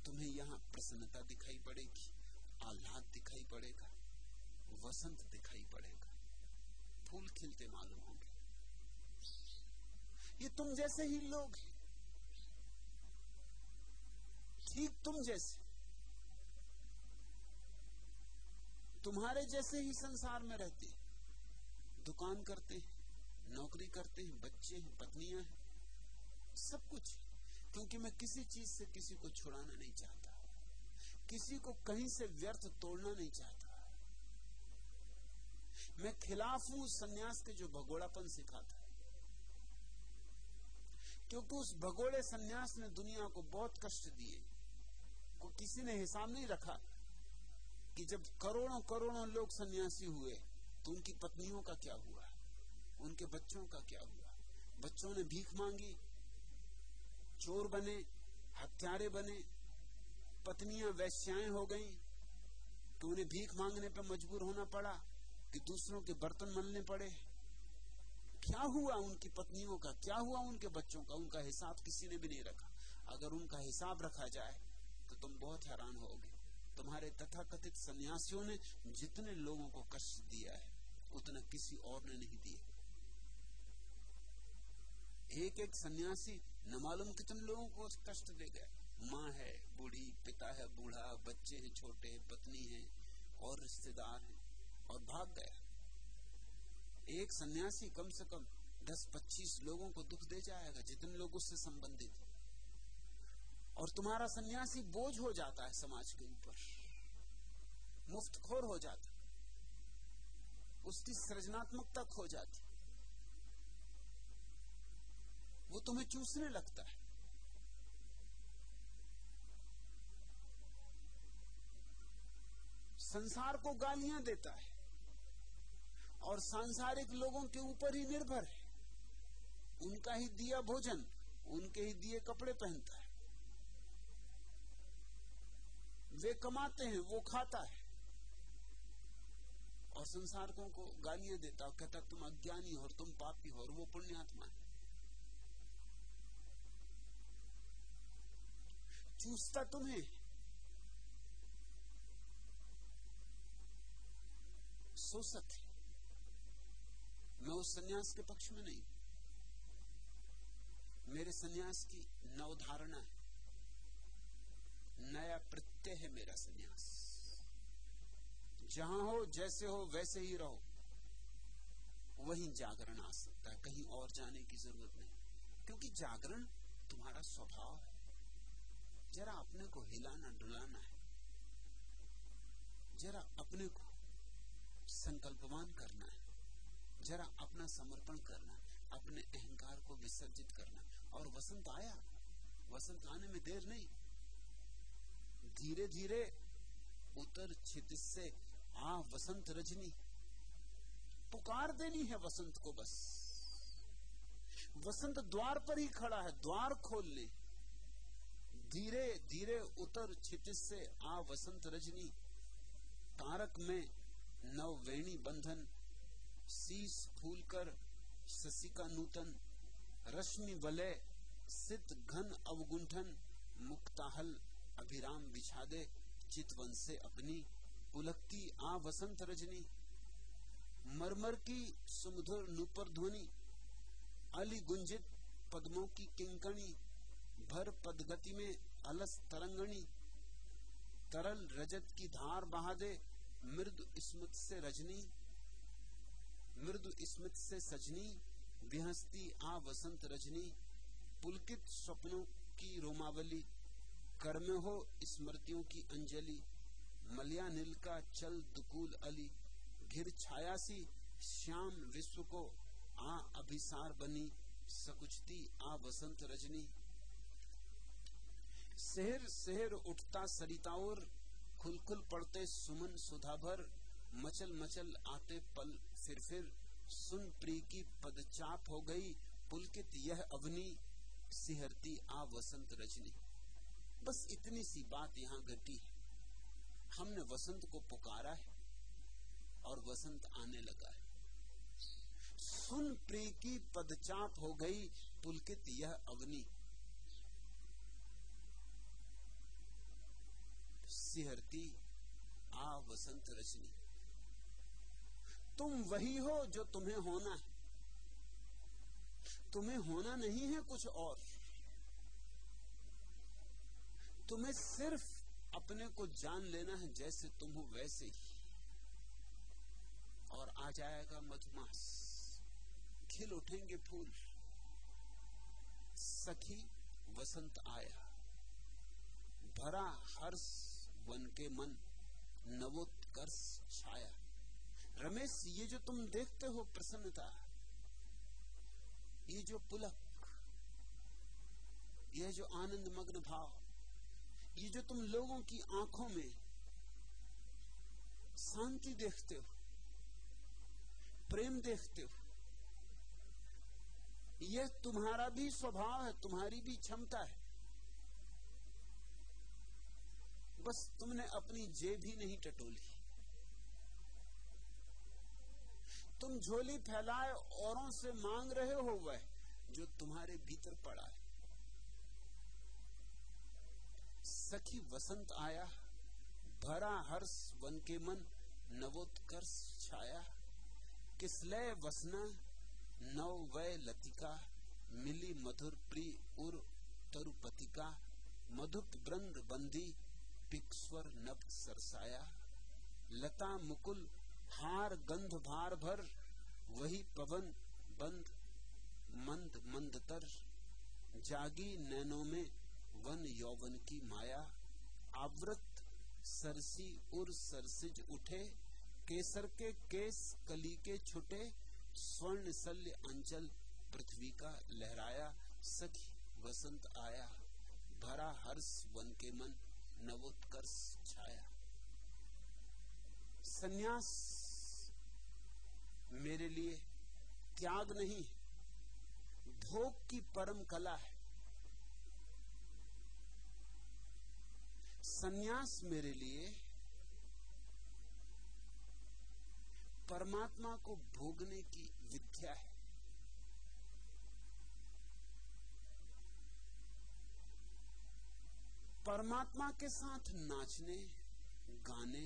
तुम्हें यहाँ प्रसन्नता दिखाई पड़ेगी। आह्लाद दिखाई पड़ेगा, वसंत दिखाई पड़ेगा, फूल खिलते मालूम होंगे। ये तुम जैसे ही लोग हैं, ठीक तुम जैसे। तुम्हारे जैसे ही संसार में रहते दुकान करते हैं, नौकरी करते हैं, बच्चे हैं, पत्नियाँ हैं, सब कुछ क्योंकि मैं किसी चीज़ से किसी को छुड़ाना नहीं चाहता। किसी को कहीं से व्यर्थ तोड़ना नहीं चाहता। मैं खिलाफ हूँ सन्यास के जो भगोड़ापन सिखाता है। क्योंकि उस भगोड़े सन्यास ने दुनिया को बहुत कष्ट दिए। को किसी ने हिसाब नहीं रखा कि जब करोड़ों करोड़ों लोग सन्यासी हुए तो उनकी पत्नियों का क्या हुआ? उनके बच्चों का क्या हुआ? बच्चों ने भीख मांगी, चोर बने, हत्यारे बने पत्नियाँ वैश्याएँ हो गईं तो उन्हें भीख मांगने पर मजबूर होना पड़ा कि दूसरों के बर्तन मलने पड़े। क्या हुआ उनकी पत्नियों का? क्या हुआ उनके बच्चों का? उनका हिसाब किसी ने भी नहीं रखा। अगर उनका हिसाब रखा जाए तो तुम बहुत हैरान होगे। तुम्हारे तथाकथित सन्यासियों ने जितने लोगों को कष्ट दिया है, उतना किसी और ने नहीं दिया एक एक सन्यासी न मालूम कितने लोगों को कष्ट दे गया माँ है बूढ़ी पिता है, बूढ़ा, बच्चे हैं, छोटे, पत्नी है और रिश्तेदार हैं और भाग गया। एक सन्यासी कम से कम 10-25 लोगों को दुख दे जाएगा, जितने लोग उससे संबंधित और तुम्हारा सन्यासी बोझ हो जाता है समाज के ऊपर मुफ़्त खोर हो जाता उसकी सृजनात्मकता खो जाती वो तुम्हें चूसने लगता है। संसार को गालियाँ देता है। और सांसारिक लोगों के ऊपर ही निर्भर है। उनका ही दिया भोजन, उनके ही दिए कपड़े पहनता है। वे कमाते हैं, वो खाता है। और संसारकों को गालियाँ देता और कहता तुम अज्ञानी हो और तुम पापी हो और वो पुण्यात्मा है। चूसता तुम्हें शोषक है। मैं उस सन्यास के पक्ष में नहीं। मेरे सन्यास की नवधारणा है। नया प्रत्यय है मेरा सन्यास। जहाँ हो, जैसे हो, वैसे ही रहो। वहीं जागरण आ सकता है। कहीं और जाने की ज़रूरत नहीं। क्योंकि जागरण तुम्हारा स्वभाव है। जरा अपने को हिलाना डुलाना है। जरा अपने को संकल्पवान करना है। जरा अपना समर्पण करना अपने अहंकार को विसर्जित करना और वसंत आया। वसंत आने में देर नहीं। धीरे धीरे उतर छित से आ वसंत रजनी। पुकार देनी है वसंत को बस। वसंत द्वार पर ही खड़ा है, द्वार खोल ले धीरे धीरे उतर छित से आ वसंत रजनी। तारक में नव वेणी बंधन शीस फूल कर शशिका नूतन, रश्मि वलय सिद्ध घन अवगुंठन, मुक्ताहल, अभिराम बिछा दे चितवन से अपनी पुलकती आ वसंत रजनी, मरमर की सुमधुर नुपर ध्वनि, अली गुंजित पद्मों की किंकणी, भर पदगति में अलस तरंगणी, तरल रजत की धार बहा दे मृदु स्मित से रजनी, मृदु स्मित से सजनी बिहस्ती आ वसंत रजनी, पुलकित स्वप्नों की रोमावली कर में हो स्मृतियों की अंजलि, मलिया नील का चल दुकूल अली, घिर छायासी श्याम विश्व को आ अभिसार बनी, सकुचती आ वसंत रजनी। शहर शहर उठता सरिताओर खुल खुल पड़ते सुमन सुधाभर, मचल मचल आते पल फिर फिर, सुन प्री की पदचाप हो गई, पुलकित यह अवनी, सिहरती आ वसंत रजनी। बस इतनी सी बात यहाँ घटी। हमने वसंत को पुकारा है और वसंत आने लगा है। सुन प्री की पदचाप हो गई, पुलकित यह अग्नि सिहरती, आ वसंत रजनी। तुम वही हो जो तुम्हें होना है। तुम्हें होना नहीं है कुछ और। तुम्हें सिर्फ़ अपने को जान लेना है जैसे तुम हो वैसे ही। और आ जाएगा मधुमास। खिल उठेंगे फूल। सखी, वसंत आया। भरा हर्ष वन के मन नवोत्कर्ष छाया। रमेश, ये जो तुम देखते हो प्रसन्नता, ये जो पुलक यह जो आनंद मग्न भाव, ये जो तुम लोगों की आँखों में शांति देखते हो, प्रेम देखते हो यह तुम्हारा भी स्वभाव है, तुम्हारी भी क्षमता है। बस तुमने अपनी जेब ही नहीं टटोली। तुम झोली फैलाए, औरों से मांग रहे हो वह, जो तुम्हारे भीतर पड़ा है। सखी वसंत आया, भरा हर्ष वन के मन नवोत्कर्ष छाया। किसलय वसना, नव वय लतिका, मिली मधुर प्री उर तरुपतिका, मधुप ब्रंद बंदी पिक्स्वर नभ सरसाया। लता मुकुल हार गंध भार भर, वही पवन बंद मंद मंद तर। जागी नैनों में वन यौवन की माया। आवृत सरसी उर सरसिज उठे। केसर के केस कली के छुटे। स्वर्ण शल्य अंचल पृथ्वी का लहराया। सखी वसंत आया। भरा हर्ष वन के मन नवोत्कर्ष छाया। सन्यास मेरे लिए त्याग नहीं भोग की परम कला है। सन्यास मेरे लिए परमात्मा को भोगने की विद्या है। परमात्मा के साथ नाचने, गाने,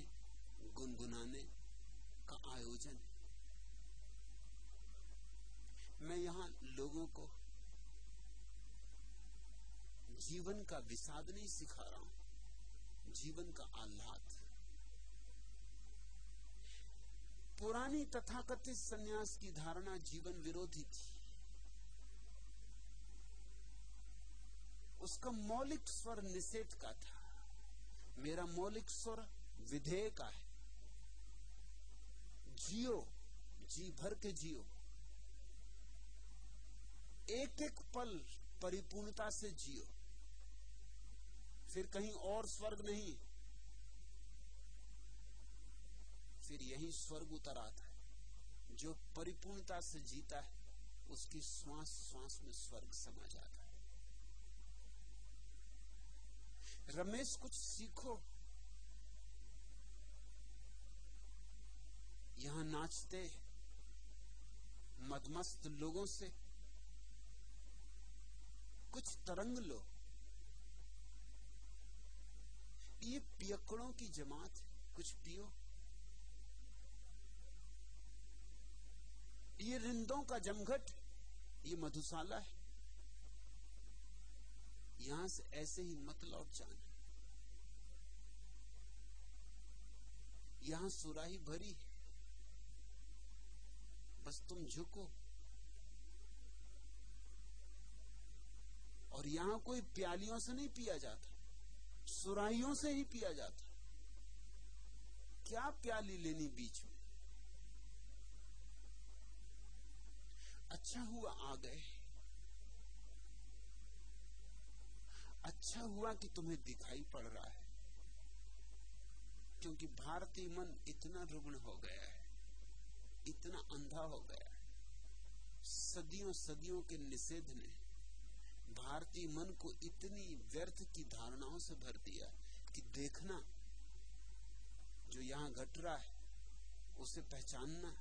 गुनगुनाने का आयोजन। मैं यहाँ लोगों को जीवन का विषाद नहीं सिखा रहा हूँ, जीवन का आह्लाद। पुरानी तथाकथित सन्यास की धारणा जीवन विरोधी थी। उसका मौलिक स्वर निषेध का था। मेरा मौलिक स्वर विधेय का है। जियो, जी भर के जियो। एक एक पल परिपूर्णता से जियो। फिर कहीं और स्वर्ग नहीं। फिर यही स्वर्ग उतर आता है। जो परिपूर्णता से जीता है, उसकी श्वास श्वास में स्वर्ग समा जाता है। रमेश कुछ सीखो। यहाँ नाचते मदमस्त लोगों से। कुछ तरंग लो। ये पियकड़ों की जमात, कुछ पियो। ये रिंदों का जमघट, ये मधुशाला है। से ऐसे ही मत लौट जाना। यहाँ सुराही भरी है। बस तुम झुको। और यहाँ कोई प्यालियों से नहीं पिया जाता सुराइयों से ही पिया जाता। क्या प्याली लेनी बीच में? अच्छा हुआ आ गए। अच्छा हुआ कि तुम्हें दिखाई पड़ रहा है, क्योंकि भारतीय मन इतना रुग्ण हो गया है, इतना अंधा हो गया है। सदियों सदियों के निषेध ने भारतीय मन को इतनी व्यर्थ की धारणाओं से भर दिया कि देखना, जो यहाँ घट रहा है, उसे पहचानना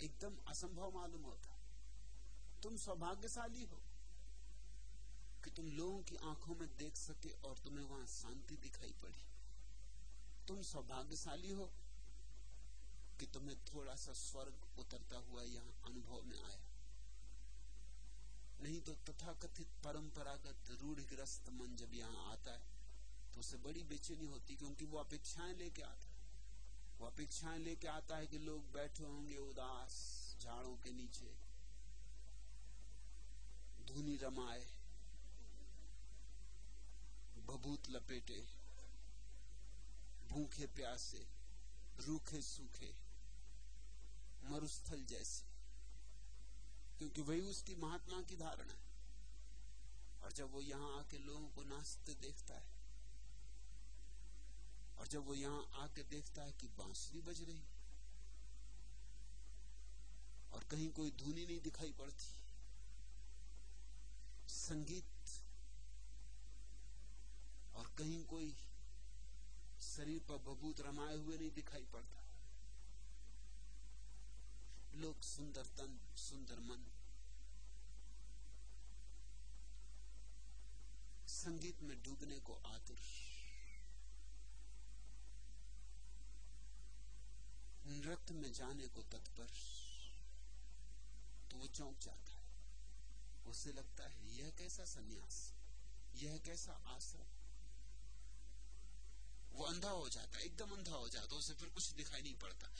एकदम असंभव मालूम होता। तुम सौभाग्यशाली हो। कि तुम लोगों की आँखों में देख सके और तुम्हें वहाँ शांति दिखाई पड़ी। तुम सौभाग्यशाली हो कि तुम्हें थोड़ा सा स्वर्ग उतरता हुआ यहाँ अनुभव में आया। नहीं तो तथाकथित परंपरागत रूढ़िग्रस्त मन जब यहाँ आता है तो उसे बड़ी बेचैनी होती क्योंकि वो अपेक्षाएँ लेके आता है। वो अपेक्षाएँ लेके आता है कि लोग बैठे होंगे उदास झाड़ों के नीचे, धुनी रमाए बबूत लपेटे, भूखे प्यासे, रूखे सूखे, मरुस्थल जैसे। क्योंकि वही उसकी महात्मा की धारणा है। और जब वो यहाँ आके लोगों को नाचते देखता है, और जब वो यहाँ आके देखता है कि बांसुरी बज रही, और कहीं कोई धुनी नहीं दिखाई पड़ती, संगीत और कहीं कोई शरीर पर बबूत रमाए हुए नहीं दिखाई पड़ता। लोग सुंदर तन, सुंदर मन। संगीत में डूबने को आतुर। नृत्य में जाने को तत्पर। तो वो चौंक जाता है। उसे लगता है, यह कैसा सन्यास? यह कैसा आश्रम? वो अंधा हो जाता एकदम अंधा हो जाता उसे फिर कुछ दिखाई नहीं पड़ता।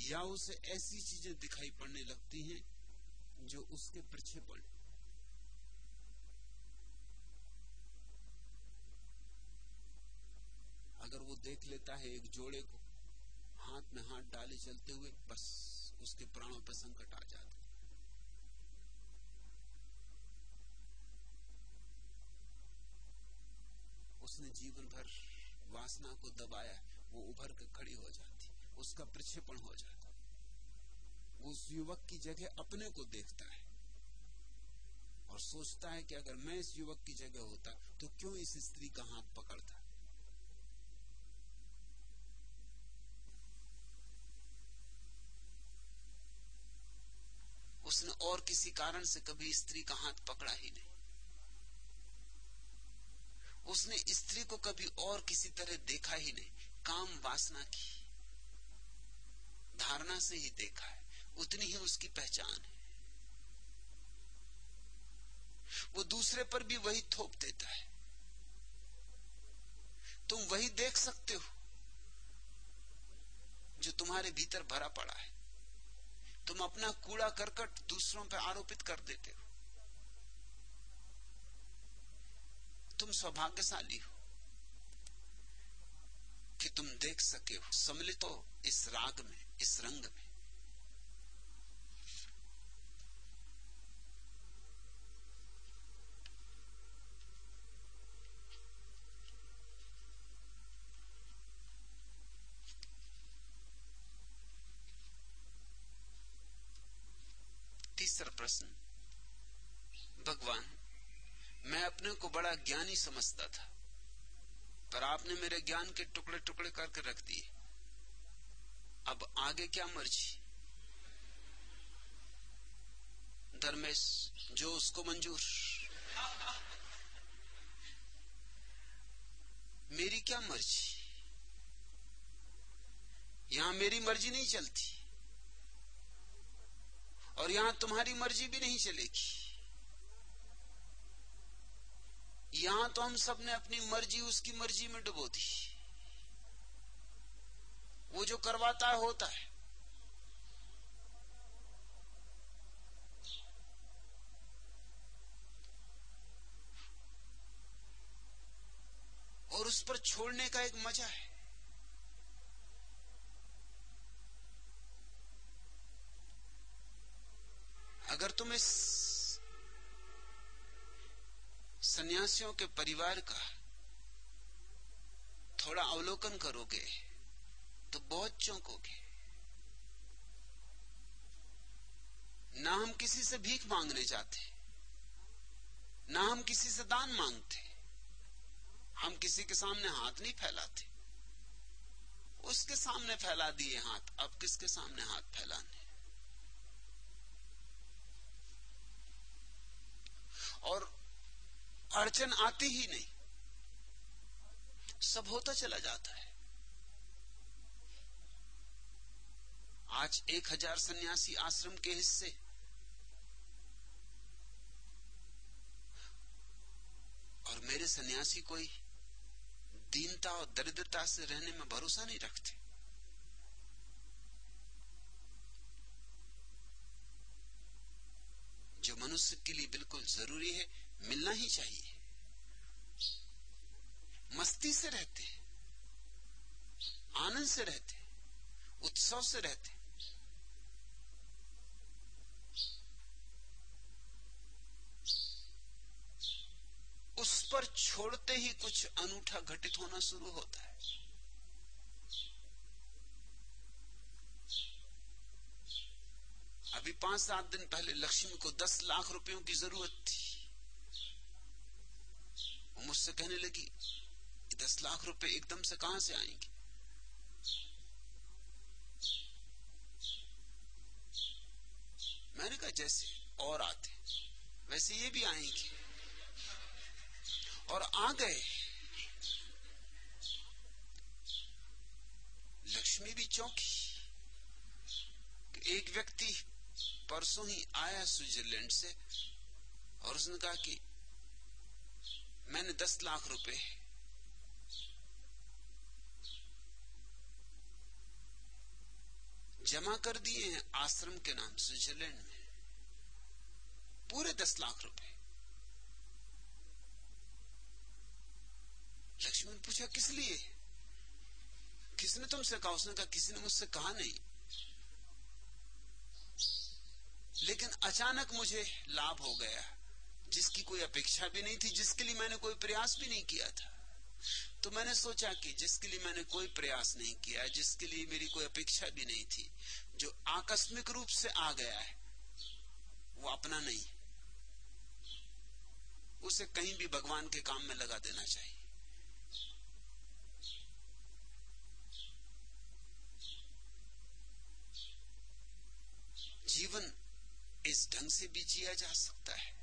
या उसे ऐसी चीज़ें दिखाई पड़ने लगती हैं जो उसके प्रक्षेपण अगर वो देख लेता है एक जोड़े को, हाथ में हाथ डाले चलते हुए, बस उसके प्राणों पर संकट आ जाता उसने जीवन भर वासना को दबाया, वो उभर कर खड़ी हो जाती, उसका प्रक्षेपण हो जाता। उस युवक की जगह अपने को देखता है और सोचता है कि अगर मैं इस युवक की जगह होता तो क्यों इस स्त्री का हाथ पकड़ता? उसने और किसी कारण से कभी स्त्री का हाथ पकड़ा ही नहीं। उसने स्त्री को कभी और किसी तरह देखा ही नहीं। काम वासना की, धारणा से ही देखा है। उतनी ही उसकी पहचान है। वो दूसरे पर भी वही थोप देता है। तुम वही देख सकते हो, जो तुम्हारे भीतर भरा पड़ा है। तुम अपना कूड़ा करकट दूसरों पर आरोपित कर देते हो। तुम सौभाग्यशाली हो कि तुम देख सके हो, सम्मिलित हो इस राग में, इस रंग में। तीसरा प्रश्न, भगवान मैं अपने को बड़ा ज्ञानी समझता था। पर आपने मेरे ज्ञान के टुकड़े टुकड़े करके रख दिए। अब आगे क्या मर्ज़ी? धर्मेश, जो उसको मंजूर। मेरी क्या मर्ज़ी? यहाँ मेरी मर्ज़ी नहीं चलती। और यहाँ तुम्हारी मर्ज़ी भी नहीं चलेगी। यहाँ तो हम सबने अपनी मर्ज़ी, उसकी मर्ज़ी में डुबो दी। वो जो करवाता है, होता है। और उस पर छोड़ने का एक मज़ा है। अगर तुम इस सन्यासियों के परिवार का थोड़ा अवलोकन करोगे तो बहुत चौंकोगे। ना हम किसी से भीख मांगने जाते, ना हम किसी से दान मांगते, हम किसी के सामने हाथ नहीं फैलाते। उसके सामने फैला दिए हाथ, अब किसके सामने हाथ फैलाने? और अड़चन आती ही नहीं। सब होता चला जाता है। आज एक हज़ार सन्यासी आश्रम के हिस्से। और मेरे सन्यासी कोई दीनता और दरिद्रता से रहने में भरोसा नहीं रखते। जो मनुष्य के लिए बिल्कुल ज़रूरी है मिलना ही चाहिए। मस्ती से रहते आनंद से रहते उत्सव से रहते उस पर छोड़ते ही कुछ अनूठा घटित होना शुरू होता है। अभी पाँच सात दिन पहले लक्ष्मी को दस लाख रुपयों की ज़रूरत थी। मुझसे कहने लगी, दस लाख रुपए एकदम से कहाँ से आएँगे? मैंने कहा, जैसे और आते, वैसे ये भी आएँगे। और आ गए। लक्ष्मी भी चौंकी एक व्यक्ति परसों ही आया स्विट्जरलैंड से और उसने कहा कि मैंने दस लाख रुपए। जमा कर दिए हैं आश्रम के नाम स्विट्जरलैंड में। पूरे दस लाख रुपए। लक्ष्मण पूछा, किस लिए? किसने तुमसे कहा? उसने कहा, किसी ने मुझसे कहा नहीं। लेकिन अचानक मुझे लाभ हो गया। जिसकी कोई अपेक्षा भी नहीं थी, जिसके लिए मैंने कोई प्रयास भी नहीं किया था। तो मैंने सोचा कि जिसके लिए मैंने कोई प्रयास नहीं किया, जिसके लिए मेरी कोई अपेक्षा भी नहीं थी, जो आकस्मिक रूप से आ गया है, वो अपना नहीं। उसे कहीं भी भगवान के काम में लगा देना चाहिए। जीवन इस ढंग से भी जिया जा सकता है।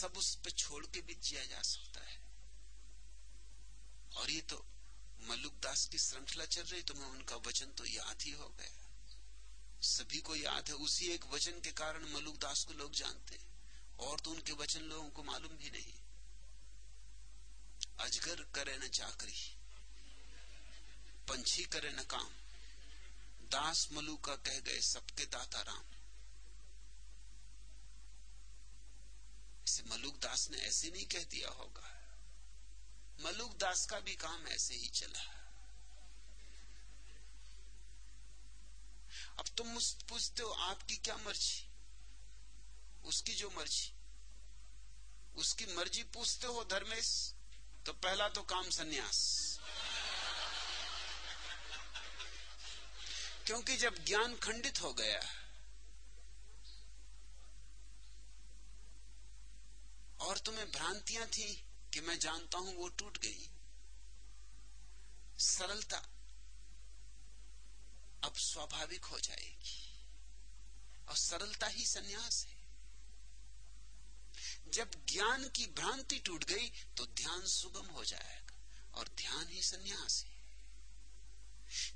सब उस पर छोड़ के भी जिया जा सकता है। और ये तो मल्लुकदास की श्रृंखला चल रही तुम्हें उनका वचन तो याद ही हो गया। सभी को याद है, उसी एक वचन के कारण मलुकदास को लोग जानते हैं। और तो उनके वचन लोगों को मालूम भी नहीं। अजगर करे न चाकरी, पंछी करे न काम। दास मलू का कह गए, सबके दाता राम। इसे मलुक दास ने ऐसे नहीं कह दिया होगा। मलुक दास का भी काम ऐसे ही चला। अब तुम मुझसे पूछते हो, आपकी क्या मर्ज़ी? उसकी जो मर्ज़ी। उसकी मर्ज़ी पूछते हो धर्मेश तो पहला तो काम सन्यास। क्योंकि जब ज्ञान खंडित हो गया और तुम्हें भ्रांतियाँ थी कि मैं जानता हूँ वो टूट गई। सरलता अब स्वाभाविक हो जाएगी। और सरलता ही सन्यास है। जब ज्ञान की भ्रांति टूट गई तो ध्यान सुगम हो जाएगा और ध्यान ही सन्यास है।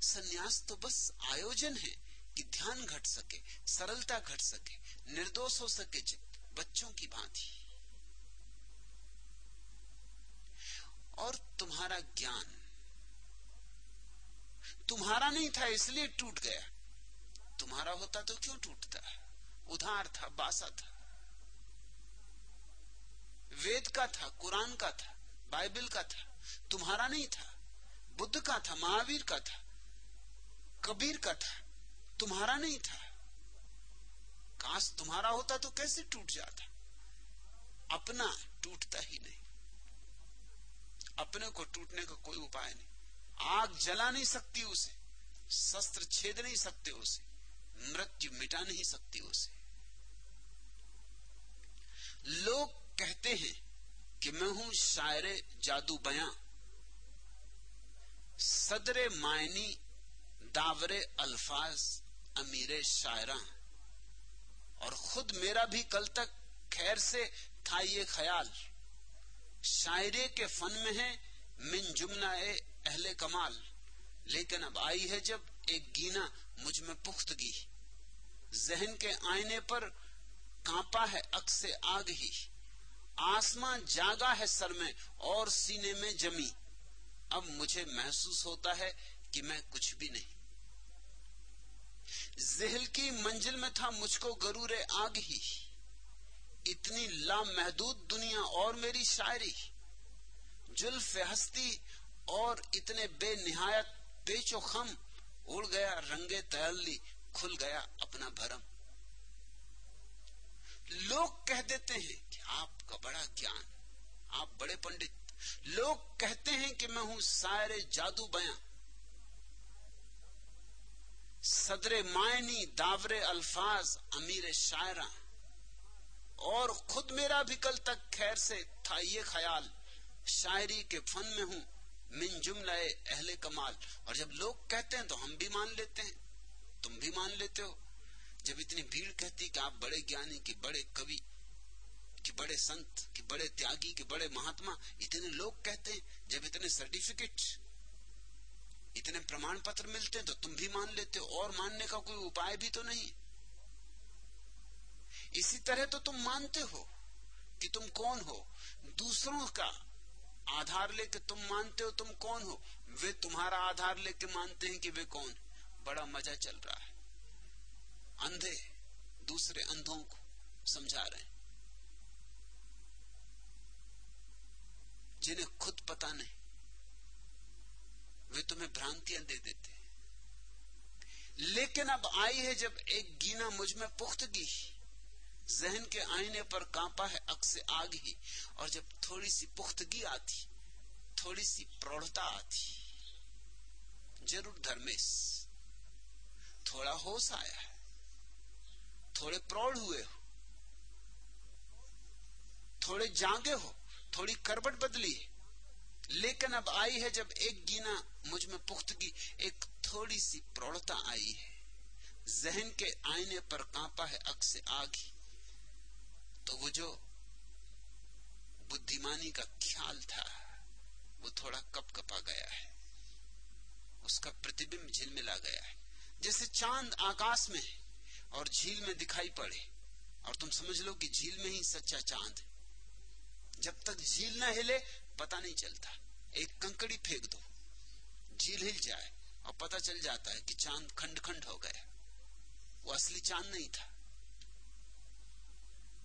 सन्यास तो बस आयोजन है कि ध्यान घट सके, सरलता घट सके, निर्दोष हो सके चित्त, बच्चों की भांति। और तुम्हारा ज्ञान। तुम्हारा नहीं था, इसलिए टूट गया। तुम्हारा होता तो क्यों टूटता? उधार था, बासा था। वेद का था, कुरान का था, बाइबल का था। तुम्हारा नहीं था, बुद्ध का था, महावीर का था, कबीर का था। तुम्हारा नहीं था। काश तुम्हारा होता तो कैसे टूट जाता? अपना टूटता ही नहीं। अपने को टूटने का कोई उपाय नहीं। आग जला नहीं सकती उसे, शस्त्र छेद नहीं सकते उसे, मृत्यु मिटा नहीं सकती उसे। लोग कहते हैं कि मैं हूँ शायरे जादू बयां। सदरे मायनी, दावरे अल्फाज, अमीरे शायरा। और खुद मेरा भी कल तक खैर से था ये ख्याल। शायरे के फन में है, मिन जुमना ए अहले कमाल। लेकिन अब आई है जब एक गीना मुझमें पुख्तगी। जहन के आईने पर कांपा है अक्से आग ही। आसमां जागा है सर में और सीने में जमी। अब मुझे महसूस होता है कि मैं कुछ भी नहीं। जहल की मंजिल में था मुझको गरूरे आग ही। इतनी लामहदूद दुनिया और मेरी शायरी जुल्फ हस्ती और इतने बेनिहायत पेचो खम उड़ गया, रंगे तयल्ली खुल गया अपना भरम। लोग कह देते हैं कि आपका बड़ा ज्ञान, आप बड़े पंडित। लोग कहते हैं कि मैं हूँ सारे जादू बयां। सदरे मायनी दावरे अल्फाज अमीर शायरा। और खुद मेरा भी कल तक खैर से था ये ख्याल। शायरी के फन में हूँ, मिन जुमला अहले कमाल। और जब लोग कहते हैं तो हम भी मान लेते हैं। तुम भी मान लेते हो। जब इतनी भीड़ कहती कि आप बड़े ज्ञानी, कि बड़े कवि, कि बड़े संत, कि बड़े त्यागी, कि बड़े महात्मा, इतने लोग कहते हैं, जब इतने सर्टिफिकेट इतने प्रमाण पत्र मिलते हैं तो तुम भी मान लेते हो। और मानने का कोई उपाय भी तो नहीं। इसी तरह तो तुम मानते हो कि तुम कौन हो? दूसरों का आधार लेके तुम मानते हो तुम कौन हो? वे तुम्हारा आधार लेके मानते हैं कि वे कौन? बड़ा मज़ा चल रहा है। अंधे, दूसरे अंधों को समझा रहे हैं। जिन्हें खुद पता नहीं, वे तुम्हें भ्रांतियाँ दे देते लेकिन अब आई है जब एक गीना मुझमें पुख्तगी जहन के आईने पर कांपा है अक्स आग ही। और जब थोड़ी सी पुख्तगी आती थोड़ी सी प्रौढ़ता आती, ज़रूर धर्मेश, थोड़ा होश आया है, थोड़े प्रौढ़ हुए हो, थोड़े जागे हो, थोड़ी करबट बदली है। लेकिन अब आई है जब एक गीना मुझमें पुख्तगी, एक थोड़ी सी प्रौढ़ता आई है। जहन के आईने पर कांपा है अक्स आगी तो वो जो बुद्धिमानी का ख्याल था, वो थोड़ा कप कपा गया है। उसका प्रतिबिंब झिलमिला गया है। जैसे चाँद आकाश में और झील में दिखाई पड़े, और तुम समझ लो कि झील में ही सच्चा चाँद है। जब तक झील ना हिले, पता नहीं चलता। एक कंकड़ी फेंक दो, झील हिल जाए, और पता चल जाता है कि चाँद खंड खंड हो गया। वो असली चाँद नहीं था।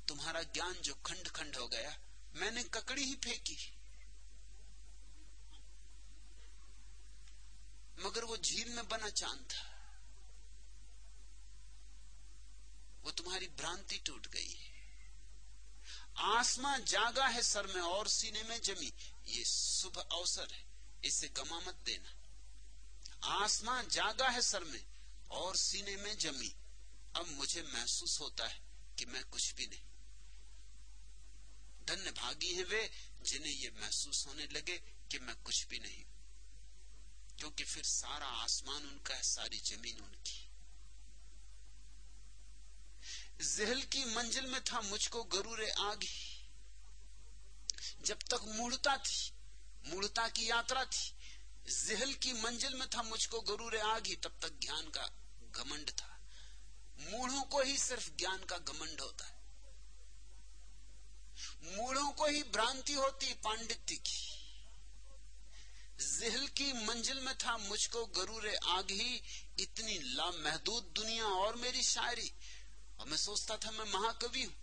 तुम्हारा ज्ञान जो खंड खंड हो गया, मैंने ककड़ी ही फेंकी। मगर वो झील में बना चाँद था। वो तुम्हारी भ्रांति टूट गई आसमा जागा है सर में और सीने में जमी। ये शुभ अवसर है, इसे गमा मत देना। आसमा जागा है सर में और सीने में जमी। अब मुझे महसूस होता है कि मैं कुछ भी नहीं। धन्य भागी है वे, जिन्हें ये महसूस होने लगे कि मैं कुछ भी नहीं क्योंकि फिर सारा आसमान उनका है, सारी ज़मीन उनकी। जहल की मंजिल में था मुझको गरूरे आग ही। जब तक मूढ़ता थी, मूढ़ता की यात्रा थी, जहल की मंजिल में था मुझको गरूरे आग ही, तब तक ज्ञान का घमंड था। मूढ़ों को ही सिर्फ़ ज्ञान का घमंड होता है। मूढ़ों को ही भ्रांति होती पांडित्य की। जिहल की मंजिल में था मुझको गरूरे आग ही, इतनी लामहदूद दुनिया और मेरी शायरी। और मैं सोचता था मैं महाकवि हूँ,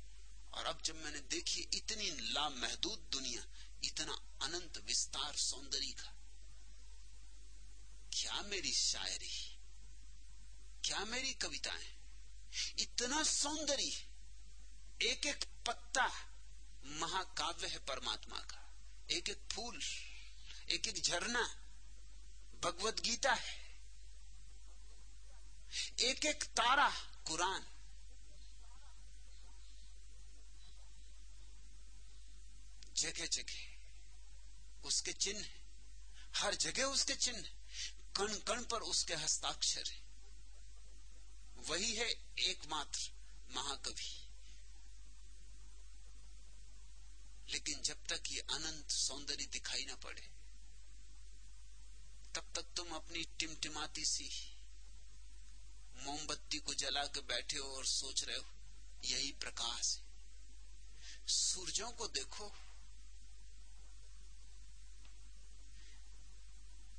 और अब जब मैंने देखी इतनी लामहदूद दुनिया, इतना अनंत विस्तार सौंदर्य का, क्या मेरी शायरी, क्या मेरी कविताएँ? इतना सौंदर्य एक एक पत्ता महाकाव्य है परमात्मा का। एक एक फूल, एक एक झरना, भगवत गीता है। एक एक तारा, कुरान। जगह जगह उसके चिन्ह हर जगह उसके चिन्ह कण कण पर उसके हस्ताक्षर है। वही है एकमात्र महाकवि। लेकिन जब तक ये अनंत सौंदर्य दिखाई ना पड़े, तब तक तुम अपनी टिमटिमाती सी मोमबत्ती को जला के बैठे हो और सोच रहे हो, यही प्रकाश है। सूरजों को देखो,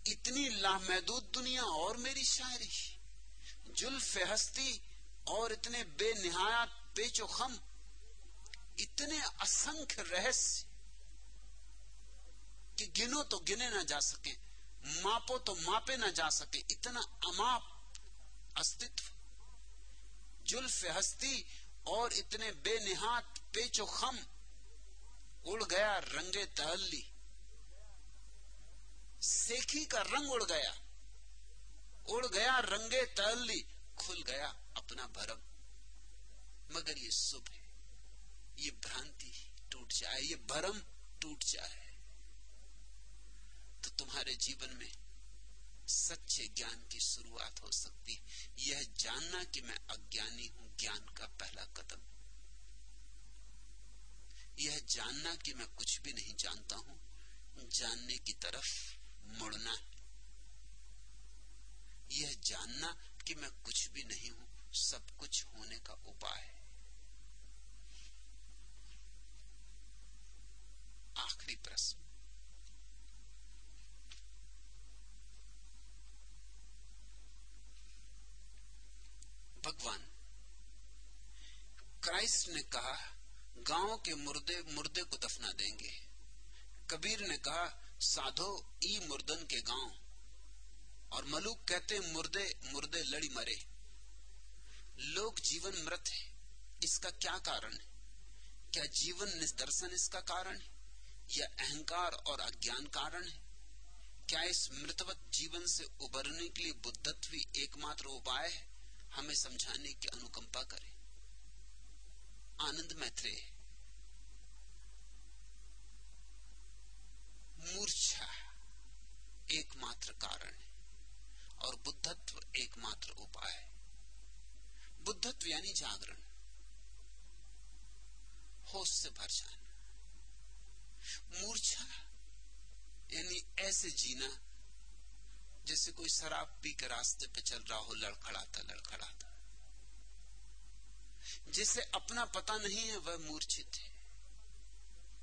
इतनी लामहदूद दुनिया और मेरी शायरी, जुल्फ हस्ती और इतने बेनिहायत पेचो खम इतने असंख्य रहस्य कि गिनो तो गिने ना जा सके, मापो तो मापे ना जा सके, इतना अमाप अस्तित्व। जुल्फ हस्ती और इतने बेनिहात पेचो खम उड़ गया रंगे तहल्ली। सेखी का रंग उड़ गया उड़ गया रंगे तहल्ली, खुल गया अपना भरम। मगर ये शुभ है ये भ्रांति टूट जाए, ये भरम टूट जाए तो तुम्हारे जीवन में सच्चे ज्ञान की शुरुआत हो सकती यह जानना कि मैं अज्ञानी हूँ, ज्ञान का पहला कदम। यह जानना कि मैं कुछ भी नहीं जानता हूँ, जानने की तरफ़ मुड़ना यह जानना कि मैं कुछ भी नहीं हूँ, सब कुछ होने का उपाय है आखिरी प्रश्न भगवान। क्राइस्ट ने कहा, गाँव के मुर्दे मुर्दे को दफना देंगे। कबीर ने कहा, साधो ई मुर्दन के गाँव। और मलूक कहते, मुर्दे मुर्दे लड़ी मरे। लोग जीवन मृत है, इसका क्या कारण? है क्या जीवन निदर्शन इसका कारण? है या अहंकार और अज्ञान कारण है? क्या इस मृतवत जीवन से उबरने के लिए बुद्धत्व एकमात्र उपाय है? हमें समझाने की अनुकंपा करें। आनंद मैत्रे मूर्छा एकमात्र कारण है और बुद्धत्व एकमात्र उपाय है। बुद्धत्व यानी जागरण। होश से भर जाना। मूर्छा यानी ऐसे जीना जैसे कोई शराब पी के रास्ते पे चल रहा हो, लड़खड़ाता लड़खड़ाता। जिसे अपना पता नहीं है, वह मूर्छित है।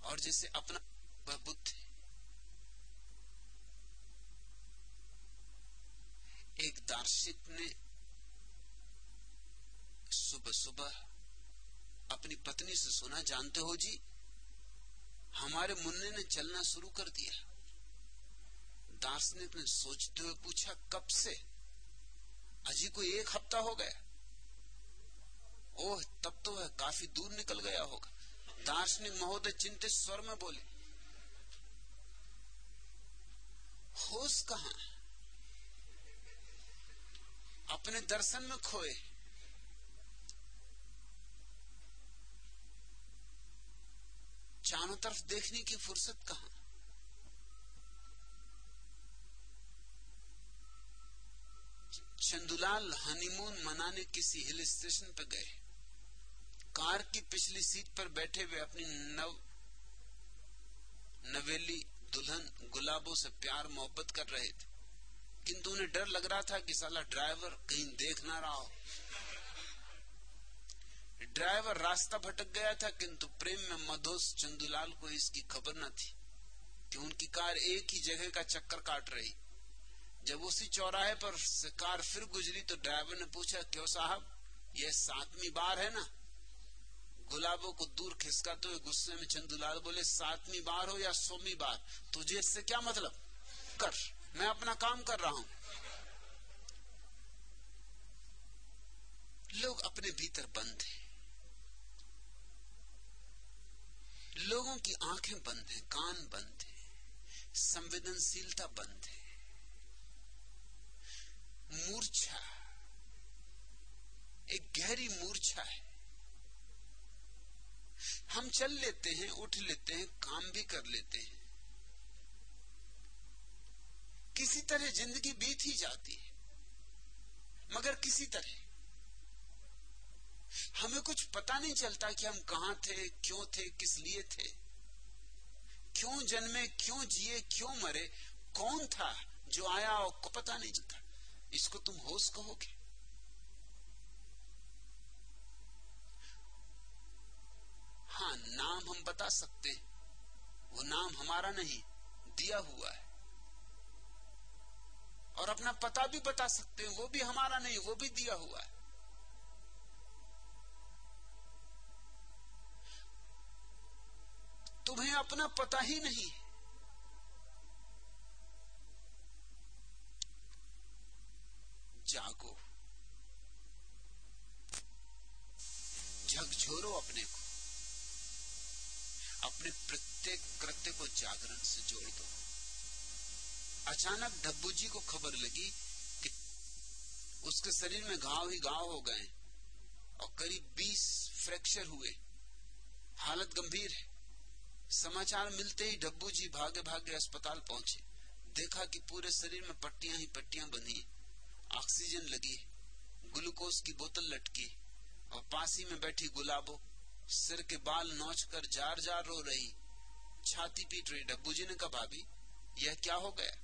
और जिसे अपना वह बुद्ध है। एक दार्शनिक ने सुबह सुबह अपनी पत्नी से सुना, जानते हो जी, हमारे मुन्ने ने चलना शुरू कर दिया। दार्शनिक ने सोचते हुए पूछा, कब से? अजी को एक हफ़्ता हो गया। ओह, तब तो वह काफ़ी दूर निकल गया होगा। दार्शनिक महोदय चिंतित स्वर में बोले, होश कहा अपने दर्शन में खोए। चारों तरफ़ देखने की फुर्सत कहा? चंदुलाल हनीमून मनाने किसी हिल स्टेशन पर गए। कार की पिछली सीट पर बैठे हुए अपनी नव, नवेली दुल्हन गुलाबों से प्यार, मोहब्बत कर रहे थे। किंतु उन्हें डर लग रहा था कि साला ड्राइवर कहीं देख ना रहा हो। ड्राइवर रास्ता भटक गया था, किंतु प्रेम में मधोस चंदुलाल को इसकी खबर न थी कि उनकी कार एक ही जगह का चक्कर काट रही। जब उसी चौराहे पर कार फिर गुजरी तो ड्राइवर ने पूछा, क्यों साहब? यह सातवीं बार है ना? गुलाबों को दूर खिसका तो गुस्से में चंदूलाल बोले, सातवीं बार हो या सोमी बार? तुझे इससे क्या मतलब? कर, मैं अपना काम कर रहा हूँ. लोग अपने भीतर बंद हैं। लोगों की आँखें बंद हैं, कान बंद हैं, संवेदनशीलता बंद है। मूर्छा एक गहरी मूर्छा है। हम चल लेते हैं, उठ लेते हैं, काम भी कर लेते हैं। किसी तरह ज़िंदगी बीत ही जाती है, मगर किसी तरह। हमें कुछ पता नहीं चलता कि हम कहाँ थे, क्यों थे, किस लिए थे। क्यों जन्मे, क्यों जिए, क्यों मरे, कौन था जो आया और को पता नहीं चलता। इसको तुम होश कहोगे? हाँ नाम हम बता सकते वो नाम हमारा नहीं, दिया हुआ है। और अपना पता भी बता सकते हैं, वो भी हमारा नहीं, वो भी दिया हुआ है। तुम्हें अपना पता ही नहीं है। जागो। झकझोरो अपने को। अपने प्रत्येक कृत्य को जागरण से जोड़ दो। अचानक डब्बू जी को खबर लगी कि उसके शरीर में घाव ही घाव हो गए और करीब 20 फ्रैक्चर हुए। हालत गंभीर है। समाचार मिलते ही डब्बू जी भागे भागे अस्पताल पहुँचे। देखा कि पूरे शरीर में पट्टियाँ ही पट्टियाँ बंधी ऑक्सीजन लगी ग्लूकोज की बोतल लटकी और पासी में बैठी गुलाबो, सिर के बाल नोच कर जार जार रो रही, छाती पीट रही डब्बू जी ने कहा भाभी, यह क्या हो गया?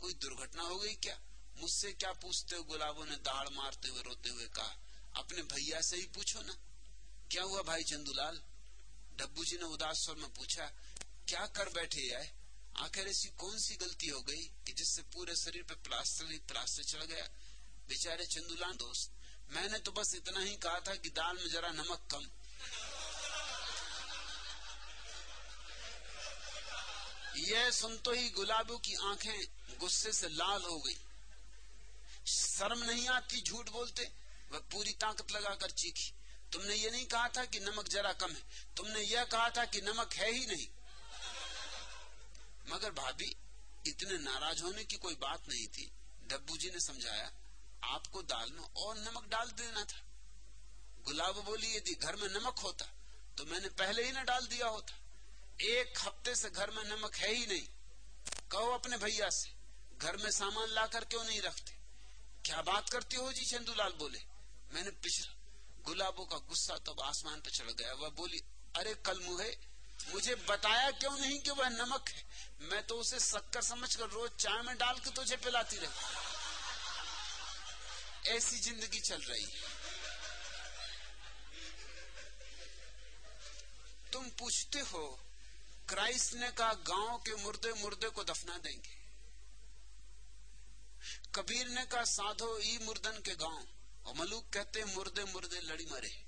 कोई दुर्घटना हो गई क्या? मुझसे क्या पूछते हो? गुलाबों ने दाढ़ मारते हुए रोते हुए कहा, अपने भैया से ही पूछो ना। क्या हुआ भाई चंदूलाल? डब्बू जी ने उदास स्वर में पूछा, क्या कर बैठे आए आखिर ऐसी कौन सी गलती हो गई कि जिससे पूरे शरीर पे प्लास्टर ही प्लास्टर चढ़ गया? बेचारे चंदूलाल दोस्त, मैंने तो बस इतना ही कहा था कि दाल में जरा नमक कम। यह सुनते ही गुलाबों की आँखें गुस्से से लाल हो गई। शर्म नहीं आती झूठ बोलते, वह पूरी ताकत लगाकर चीखी। तुमने ये नहीं कहा था कि नमक जरा कम है? तुमने यह कहा था कि नमक है ही नहीं। मगर भाभी, इतने नाराज़ होने की कोई बात नहीं थी। डब्बू जी ने समझाया आपको दाल में और नमक डाल देना था। गुलाब बोली, यदि घर में नमक होता तो मैंने पहले ही ना डाल दिया होता। एक हफ़्ते से घर में नमक है ही नहीं। कहो अपने भैया से, घर में सामान लाकर क्यों नहीं रखते? क्या बात करती हो जी, चंदूलाल बोले। मैंने पिछला, गुलाबों का गुस्सा तब आसमान पर चढ़ गया। वह बोली, अरे, कल मुहे, मुझे बताया क्यों नहीं कि वह नमक है? मैं तो उसे शक्कर समझकर रोज चाय में डाल के तुझे पिलाती रही। ऐसी ज़िंदगी चल रही है। तुम पूछते हो, क्राइस्ट ने कहा, गाँव के मुर्दे मुर्दे को दफना देंगे। कबीर ने कहा, साधो ई मुर्दन के गाँव। और मलूक कहते, मुर्दे मुर्दे लड़ी मरे।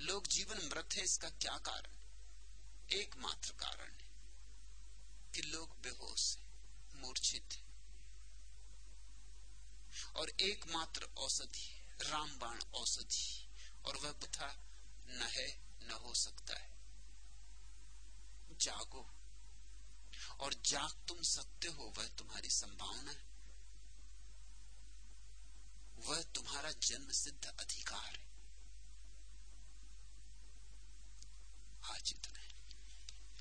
लोग जीवन मृत है, इसका क्या कारण? एकमात्र कारण कि लोग बेहोश है, मूर्छित है। और एकमात्र औषधि, रामबाण औषधि। और वह बुथा न है, न हो सकता है। जागो। और जाग तुम सत्य हो, वह तुम्हारी संभावना है। वह तुम्हारा जन्म सिद्ध अधिकार है। आज इतना।